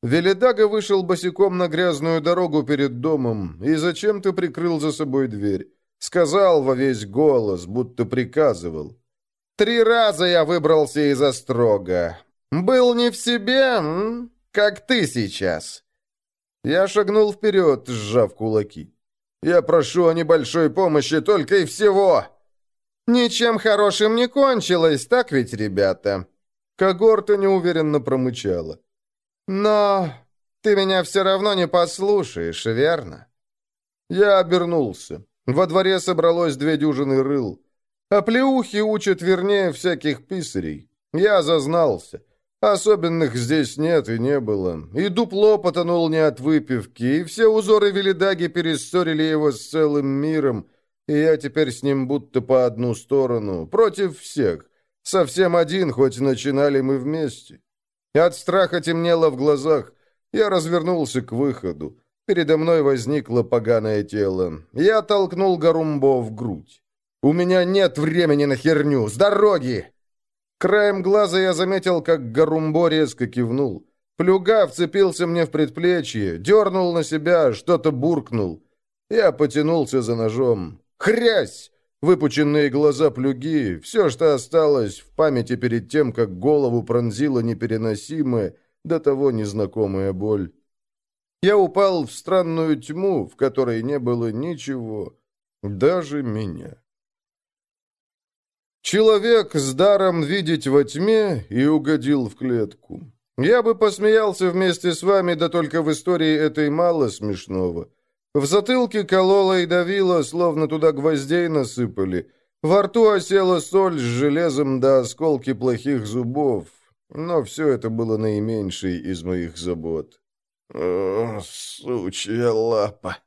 Велидага вышел босиком на грязную дорогу перед домом и зачем-то прикрыл за собой дверь. Сказал во весь голос, будто приказывал. «Три раза я выбрался из острога. Был не в себе, как ты сейчас». Я шагнул вперед, сжав кулаки. «Я прошу о небольшой помощи только и всего!» «Ничем хорошим не кончилось, так ведь, ребята?» Когорта неуверенно промычала. «Но ты меня все равно не послушаешь, верно?» Я обернулся. Во дворе собралось две дюжины рыл. А плеухи учат вернее всяких писарей. Я зазнался. Особенных здесь нет и не было. И дупло потонул не от выпивки, и все узоры Велидаги перессорили его с целым миром, и я теперь с ним будто по одну сторону, против всех. Совсем один, хоть начинали мы вместе. От страха темнело в глазах. Я развернулся к выходу. Передо мной возникло поганое тело. Я толкнул Гарумбо в грудь. «У меня нет времени на херню! С дороги!» Краем глаза я заметил, как Гарумбо резко кивнул. Плюга вцепился мне в предплечье, дернул на себя, что-то буркнул. Я потянулся за ножом. «Хрясь!» Выпученные глаза плюги, все, что осталось в памяти перед тем, как голову пронзила непереносимая, до того незнакомая боль. Я упал в странную тьму, в которой не было ничего, даже меня. Человек с даром видеть во тьме и угодил в клетку. Я бы посмеялся вместе с вами, да только в истории этой мало смешного. В затылке кололо и давило, словно туда гвоздей насыпали. Во рту осела соль с железом до осколки плохих зубов. Но все это было наименьшей из моих забот. О, сучья лапа!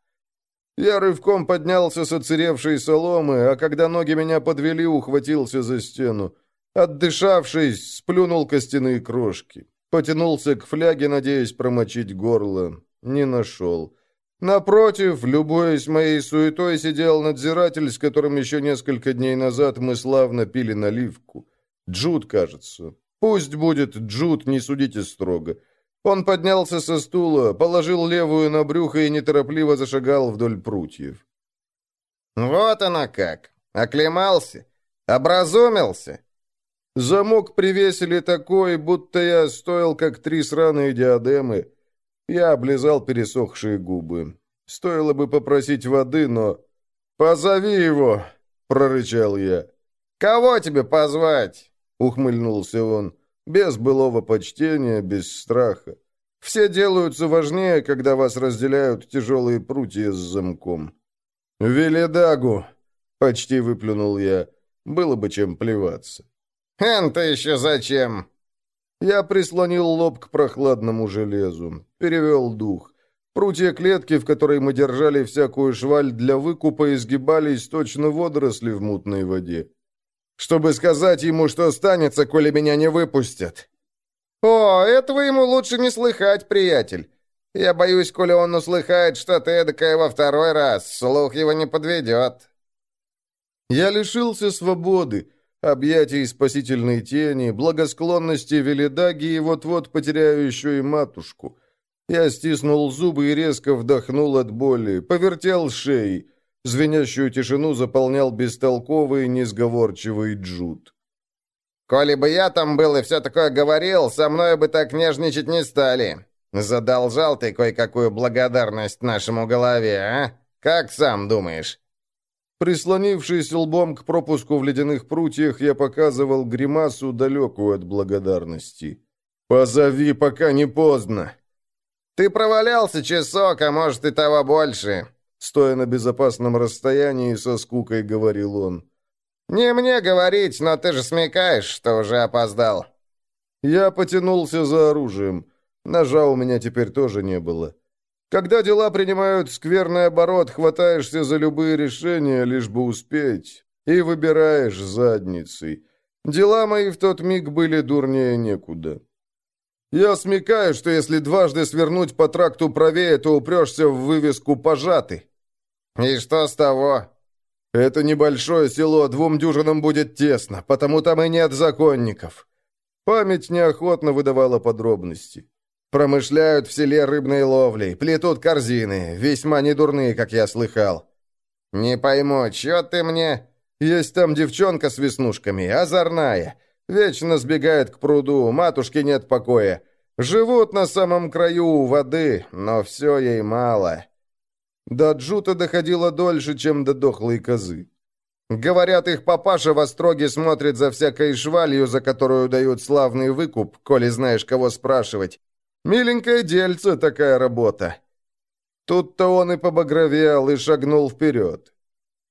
Я рывком поднялся с оцеревшей соломы, а когда ноги меня подвели, ухватился за стену. Отдышавшись, сплюнул костяные крошки. Потянулся к фляге, надеясь промочить горло. Не нашел. Напротив, любуясь моей суетой, сидел надзиратель, с которым еще несколько дней назад мы славно пили наливку. Джуд, кажется. Пусть будет Джуд, не судите строго. Он поднялся со стула, положил левую на брюхо и неторопливо зашагал вдоль прутьев. «Вот она как! Оклемался! Образумился!» Замок привесили такой, будто я стоил, как три сраные диадемы. Я облизал пересохшие губы. Стоило бы попросить воды, но... «Позови его!» — прорычал я. «Кого тебе позвать?» — ухмыльнулся он. Без былого почтения, без страха. Все делаются важнее, когда вас разделяют тяжелые прутья с замком. «Веледагу!» — почти выплюнул я. Было бы чем плеваться. «Эн-то еще зачем?» Я прислонил лоб к прохладному железу, перевел дух. Прутья клетки, в которой мы держали всякую шваль для выкупа, изгибались точно водоросли в мутной воде. Чтобы сказать ему, что станется, коли меня не выпустят. «О, этого ему лучше не слыхать, приятель. Я боюсь, коли он услыхает что-то эдакое во второй раз, слух его не подведет». Я лишился свободы, объятий спасительной тени, благосклонности Велидаги и вот-вот потеряю еще и матушку. Я стиснул зубы и резко вдохнул от боли, повертел шеей. Звенящую тишину заполнял бестолковый, несговорчивый джут. «Коли бы я там был и все такое говорил, со мной бы так нежничать не стали. Задолжал ты кое-какую благодарность нашему голове, а? Как сам думаешь?» Прислонившись лбом к пропуску в ледяных прутьях, я показывал гримасу, далекую от благодарности. «Позови, пока не поздно!» «Ты провалялся часок, а может и того больше!» Стоя на безопасном расстоянии, со скукой говорил он. «Не мне говорить, но ты же смекаешь, что уже опоздал!» Я потянулся за оружием. Ножа у меня теперь тоже не было. Когда дела принимают скверный оборот, хватаешься за любые решения, лишь бы успеть, и выбираешь задницей. Дела мои в тот миг были дурнее некуда. Я смекаю, что если дважды свернуть по тракту правее, то упрешься в вывеску «пожатый». «И что с того?» «Это небольшое село, двум дюжинам будет тесно, потому там и нет законников». Память неохотно выдавала подробности. Промышляют в селе рыбной ловлей, плетут корзины, весьма недурные, как я слыхал. Не пойму, чё ты мне... Есть там девчонка с веснушками, озорная. Вечно сбегает к пруду, матушки нет покоя. Живут на самом краю у воды, но все ей мало. До Джута доходило дольше, чем до дохлой козы. Говорят, их папаша в Остроге смотрит за всякой швалью, за которую дают славный выкуп, коли знаешь, кого спрашивать. Миленькое дельце такая работа. Тут-то он и побагровел, и шагнул вперед.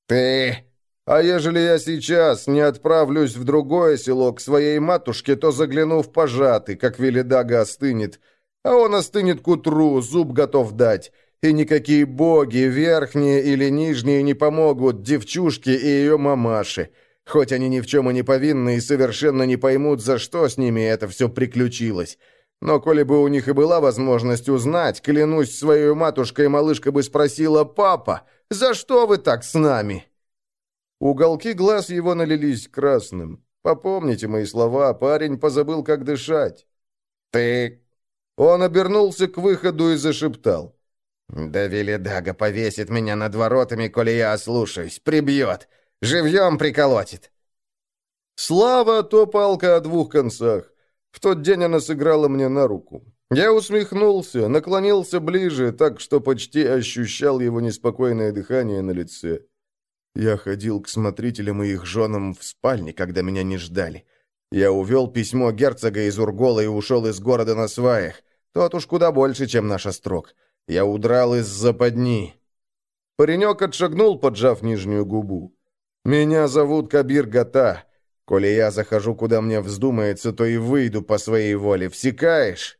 «Ты...» А ежели я сейчас не отправлюсь в другое село к своей матушке, то загляну в пожатый, как Велидага остынет. А он остынет к утру, зуб готов дать. И никакие боги, верхние или нижние, не помогут девчушке и ее мамаше. Хоть они ни в чем и не повинны и совершенно не поймут, за что с ними это все приключилось. Но коли бы у них и была возможность узнать, клянусь своей матушкой, малышка бы спросила, «Папа, за что вы так с нами?» Уголки глаз его налились красным. «Попомните мои слова, парень позабыл, как дышать». «Ты...» Он обернулся к выходу и зашептал. «Да Велидага повесит меня над воротами, коли я ослушаюсь, прибьет, живьем приколотит». Слава то палка о двух концах. В тот день она сыграла мне на руку. Я усмехнулся, наклонился ближе, так что почти ощущал его неспокойное дыхание на лице. Я ходил к смотрителям и их женам в спальне, когда меня не ждали. Я увел письмо герцога из Ургола и ушел из города на сваях. Тот уж куда больше, чем наш острог. Я удрал из западни. Паренек отшагнул, поджав нижнюю губу. «Меня зовут Кабир Гата. Коли я захожу, куда мне вздумается, то и выйду по своей воле. Всекаешь?»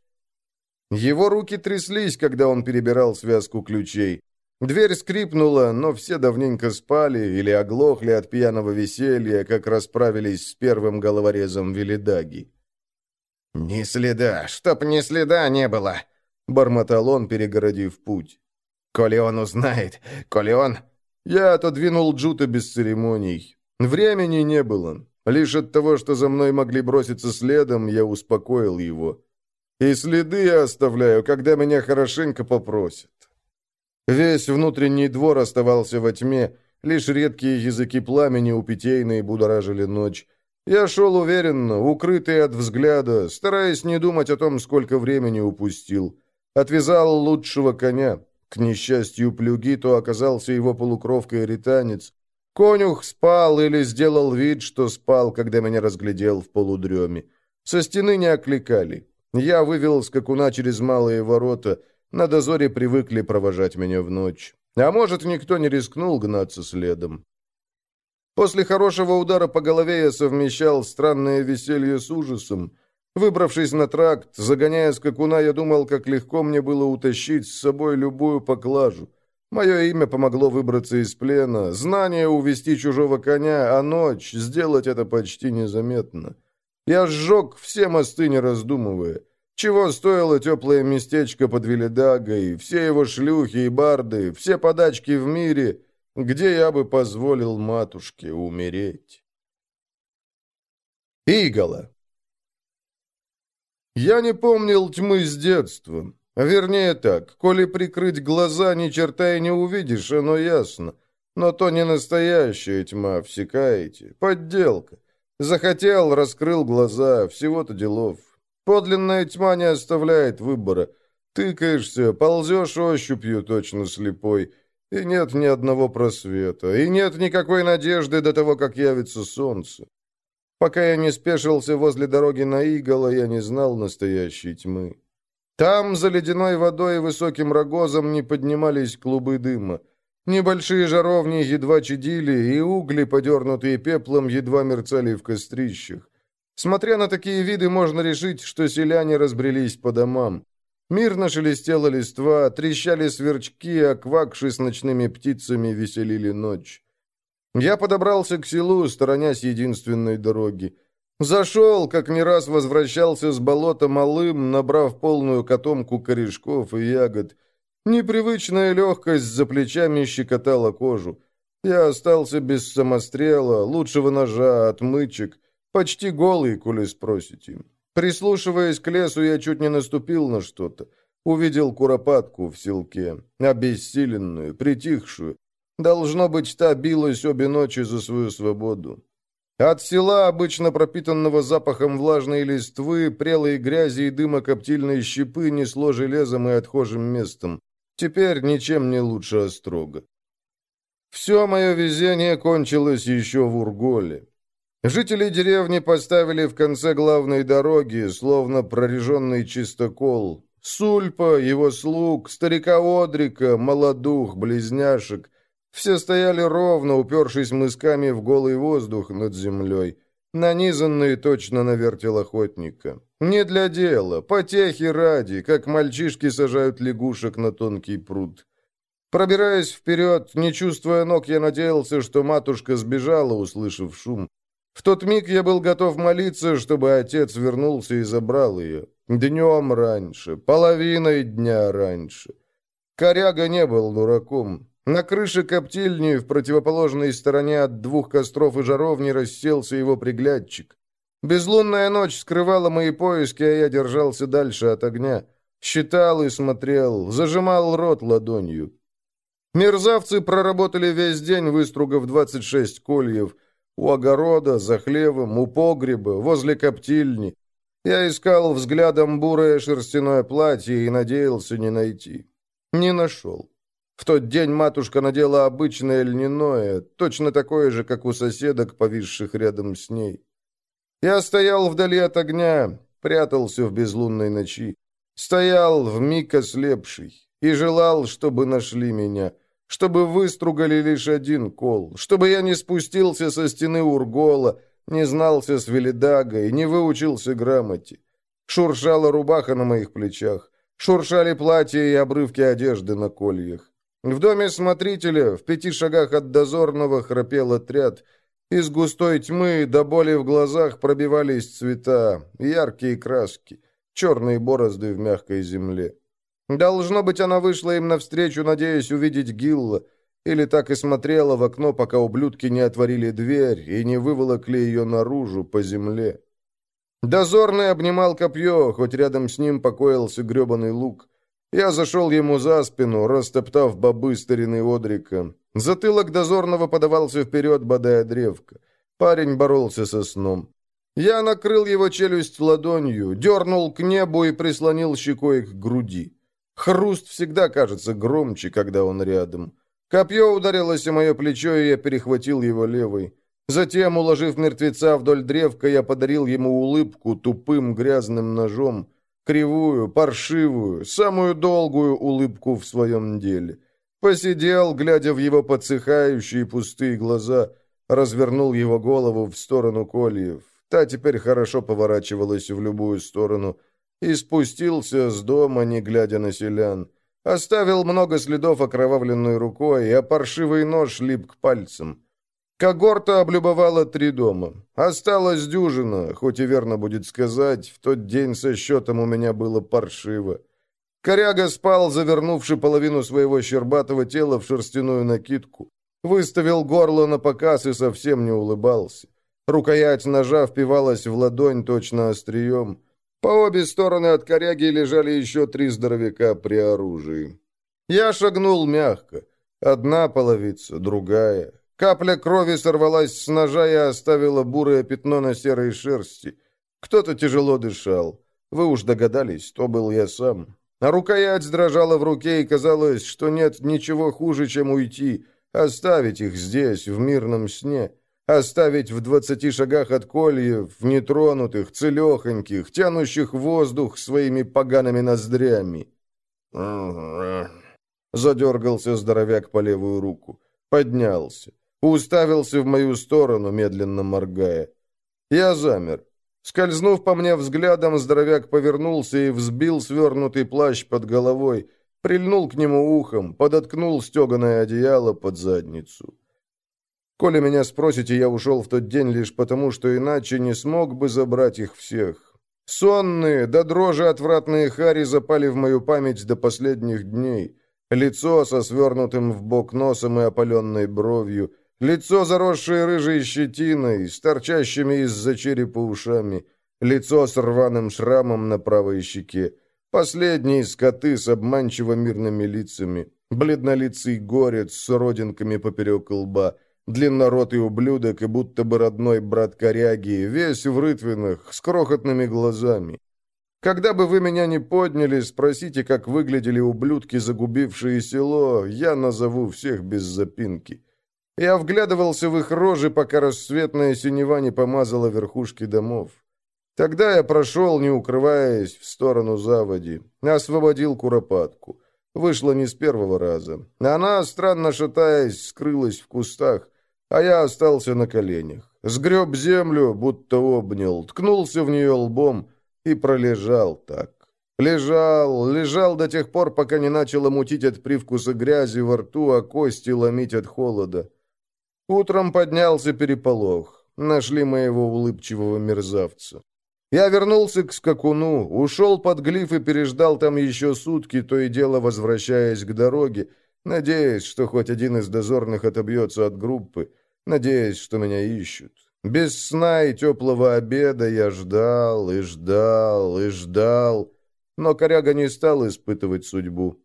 Его руки тряслись, когда он перебирал связку ключей. Дверь скрипнула, но все давненько спали или оглохли от пьяного веселья, как расправились с первым головорезом Велидаги. «Ни следа, чтоб ни следа не было!» — бормотал он, перегородив путь. «Коли он узнает, коли он...» Я отодвинул Джута без церемоний. Времени не было. Лишь от того, что за мной могли броситься следом, я успокоил его. И следы я оставляю, когда меня хорошенько попросят. Весь внутренний двор оставался во тьме, лишь редкие языки пламени у питейной будоражили ночь. Я шел уверенно, укрытый от взгляда, стараясь не думать о том, сколько времени упустил. Отвязал лучшего коня. К несчастью, Плюгито оказался его полукровкой ританец. Конюх спал или сделал вид, что спал, когда меня разглядел в полудреме. Со стены не окликали. Я вывел скакуна через малые ворота — на дозоре привыкли провожать меня в ночь. А может, никто не рискнул гнаться следом. После хорошего удара по голове я совмещал странное веселье с ужасом. Выбравшись на тракт, загоняя скакуна, я думал, как легко мне было утащить с собой любую поклажу. Мое имя помогло выбраться из плена, знание увести чужого коня, а ночь сделать это почти незаметно. Я сжег все мосты, не раздумывая. Чего стоило теплое местечко под Велидагой, все его шлюхи и барды, все подачки в мире, где я бы позволил матушке умереть. Игола. Я не помнил тьмы с детства. Вернее так, коли прикрыть глаза, ни черта и не увидишь, оно ясно. Но то не настоящая тьма, всекаете, подделка. Захотел, раскрыл глаза, всего-то делов. Подлинная тьма не оставляет выбора. Тыкаешься, ползешь ощупью, точно слепой, и нет ни одного просвета, и нет никакой надежды до того, как явится солнце. Пока я не спешился возле дороги на Игола, я не знал настоящей тьмы. Там, за ледяной водой и высоким рогозом, не поднимались клубы дыма. Небольшие жаровни едва чадили, и угли, подернутые пеплом, едва мерцали в кострищах. Смотря на такие виды, можно решить, что селяне разбрелись по домам. Мирно шелестела листва, трещали сверчки, а квакши с ночными птицами веселили ночь. Я подобрался к селу, сторонясь единственной дороги. Зашел, как не раз возвращался с болота малым, набрав полную котомку корешков и ягод. Непривычная легкость за плечами щекотала кожу. Я остался без самострела, лучшего ножа, отмычек — Почти голый, коли спросите. Прислушиваясь к лесу, я чуть не наступил на что-то. Увидел куропатку в селке, обессиленную, притихшую. Должно быть, та билась обе ночи за свою свободу. От села, обычно пропитанного запахом влажной листвы, прелой грязи и дыма коптильной щепы, несло железом и отхожим местом. Теперь ничем не лучше острога. Все мое везение кончилось еще в Урголе. Жители деревни поставили в конце главной дороги, словно прореженный чистокол. Сульпа, его слуг, старика Одрика, молодух, близняшек. Все стояли ровно, упершись мысками в голый воздух над землей, нанизанные точно на вертел охотника. Не для дела, потехи ради, как мальчишки сажают лягушек на тонкий пруд. Пробираясь вперед, не чувствуя ног, я надеялся, что матушка сбежала, услышав шум. В тот миг я был готов молиться, чтобы отец вернулся и забрал ее. Днем раньше, половиной дня раньше. Коряга не был дураком. На крыше коптильни в противоположной стороне от двух костров и жаровни расселся его приглядчик. Безлунная ночь скрывала мои поиски, а я держался дальше от огня. Считал и смотрел, зажимал рот ладонью. Мерзавцы проработали весь день, выстругав 26 кольев. У огорода, за хлевом, у погреба, возле коптильни. Я искал взглядом бурое шерстяное платье и надеялся не найти. Не нашел. В тот день матушка надела обычное льняное, точно такое же, как у соседок, повисших рядом с ней. Я стоял вдали от огня, прятался в безлунной ночи. Стоял вмиг ослепший и желал, чтобы нашли меня, чтобы выстругали лишь один кол, чтобы я не спустился со стены Ургола, не знался с Велидагой, не выучился грамоте. Шуршала рубаха на моих плечах, шуршали платья и обрывки одежды на кольях. В доме смотрителя, в пяти шагах от дозорного, храпел отряд — из густой тьмы до боли в глазах пробивались цвета, яркие краски, черные борозды в мягкой земле. Должно быть, она вышла им навстречу, надеясь увидеть Гилла, или так и смотрела в окно, пока ублюдки не отворили дверь и не выволокли ее наружу по земле. Дозорный обнимал копье, хоть рядом с ним покоился гребаный лук. Я зашел ему за спину, растоптав бобы старины Одрика. Затылок дозорного подавался вперед, бодая древко. Парень боролся со сном. Я накрыл его челюсть ладонью, дернул к небу и прислонил щекой к груди. Хруст всегда кажется громче, когда он рядом. Копье ударилось о мое плечо, и я перехватил его левой. Затем, уложив мертвеца вдоль древка, я подарил ему улыбку тупым грязным ножом, кривую, паршивую, самую долгую улыбку в своем деле. Посидел, глядя в его подсыхающие пустые глаза, развернул его голову в сторону кольев. Та теперь хорошо поворачивалась в любую сторону. И спустился с дома, не глядя на селян. Оставил много следов окровавленной рукой, а паршивый нож лип к пальцам. Когорта облюбовала три дома. Осталось дюжина, хоть и верно будет сказать, в тот день со счетом у меня было паршиво. Коряга спал, завернувши половину своего щербатого тела в шерстяную накидку. Выставил горло на показ и совсем не улыбался. Рукоять ножа впивалась в ладонь точно острием. По обе стороны от коряги лежали еще три здоровяка при оружии. Я шагнул мягко. Одна половица, другая. Капля крови сорвалась с ножа и оставила бурое пятно на серой шерсти. Кто-то тяжело дышал. Вы уж догадались, то был я сам. А рукоять дрожала в руке, и казалось, что нет ничего хуже, чем уйти, оставить их здесь, в мирном сне, оставить в двадцати шагах от кольев, нетронутых, целехоньких, тянущих воздух своими погаными ноздрями. Задергался здоровяк по левую руку. Поднялся. Уставился в мою сторону, медленно моргая. Я замер. Скользнув по мне взглядом, здоровяк повернулся и взбил свернутый плащ под головой, прильнул к нему ухом, подоткнул стеганое одеяло под задницу. Коли меня спросите, я ушел в тот день лишь потому, что иначе не смог бы забрать их всех. Сонные, да дрожи отвратные хари запали в мою память до последних дней. Лицо со свернутым в бок носом и опаленной бровью, Лицо, заросшее рыжей щетиной, с торчащими из-за черепа ушами. Лицо с рваным шрамом на правой щеке. Последние скоты с обманчиво мирными лицами. Бледнолицый горец с родинками поперек лба. Длинноротый ублюдок и будто бы родной брат коряги, весь в рытвинах, с крохотными глазами. Когда бы вы меня не подняли, спросите, как выглядели ублюдки, загубившие село, я назову всех без запинки. Я вглядывался в их рожи, пока рассветная синева не помазала верхушки домов. Тогда я прошел, не укрываясь, в сторону заводи, освободил куропатку. Вышло не с первого раза. Она, странно шатаясь, скрылась в кустах, а я остался на коленях. Сгреб землю, будто обнял, ткнулся в нее лбом и пролежал так. Лежал, лежал до тех пор, пока не начало мутить от привкуса грязи во рту, а кости ломить от холода. Утром поднялся переполох. Нашли моего улыбчивого мерзавца. Я вернулся к скакуну, ушел под глиф и переждал там еще сутки, то и дело возвращаясь к дороге, надеясь, что хоть один из дозорных отобьется от группы, надеясь, что меня ищут. Без сна и теплого обеда я ждал и ждал и ждал, но коряга не стал испытывать судьбу.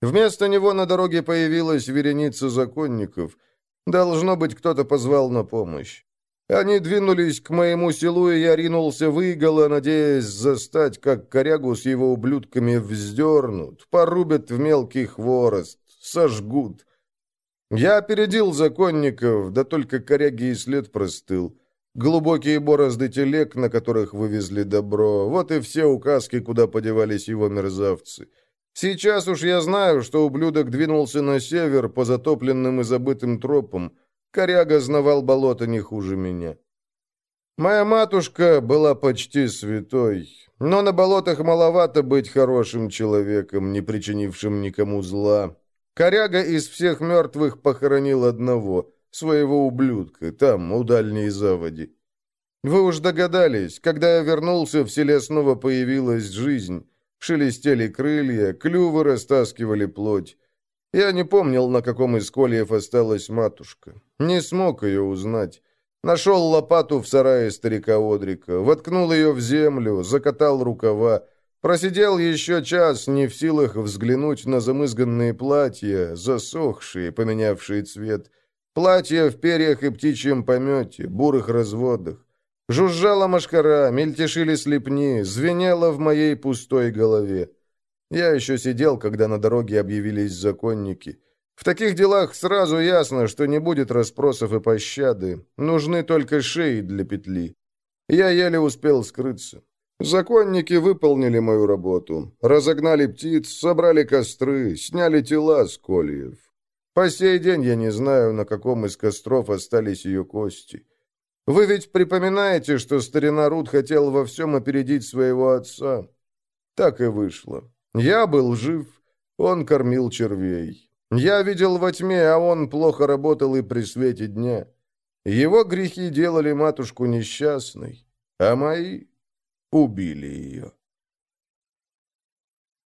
Вместо него на дороге появилась вереница законников. Должно быть, кто-то позвал на помощь. Они двинулись к моему селу, и я ринулся выголо, надеясь застать, как корягу с его ублюдками вздернут, порубят в мелкий хворост, сожгут. Я опередил законников, да только коряги и след простыл. Глубокие борозды телег, на которых вывезли добро, вот и все указки, куда подевались его мерзавцы. Сейчас уж я знаю, что ублюдок двинулся на север по затопленным и забытым тропам, Коряга знавал болото не хуже меня. Моя матушка была почти святой, но на болотах маловато быть хорошим человеком, не причинившим никому зла. Коряга из всех мертвых похоронил одного, своего ублюдка, там, у дальней заводи. Вы уж догадались, когда я вернулся, в селе снова появилась жизнь. Шелестели крылья, клювы растаскивали плоть. Я не помнил, на каком из кольев осталась матушка. Не смог ее узнать. Нашел лопату в сарае старика Одрика, воткнул ее в землю, закатал рукава, просидел еще час, не в силах взглянуть на замызганные платья, засохшие, поменявшие цвет, платья в перьях и птичьем помете, бурых разводах. Жужжала машкара, мельтешили слепни, звенело в моей пустой голове. Я еще сидел, когда на дороге объявились законники. В таких делах сразу ясно, что не будет расспросов и пощады. Нужны только шеи для петли. Я еле успел скрыться. Законники выполнили мою работу. Разогнали птиц, собрали костры, сняли тела с кольев. По сей день я не знаю, на каком из костров остались ее кости. Вы ведь припоминаете, что старина Рут хотел во всем опередить своего отца? Так и вышло. Я был жив, он кормил червей. Я видел во тьме, а он плохо работал и при свете дня. Его грехи делали матушку несчастной, а мои убили ее.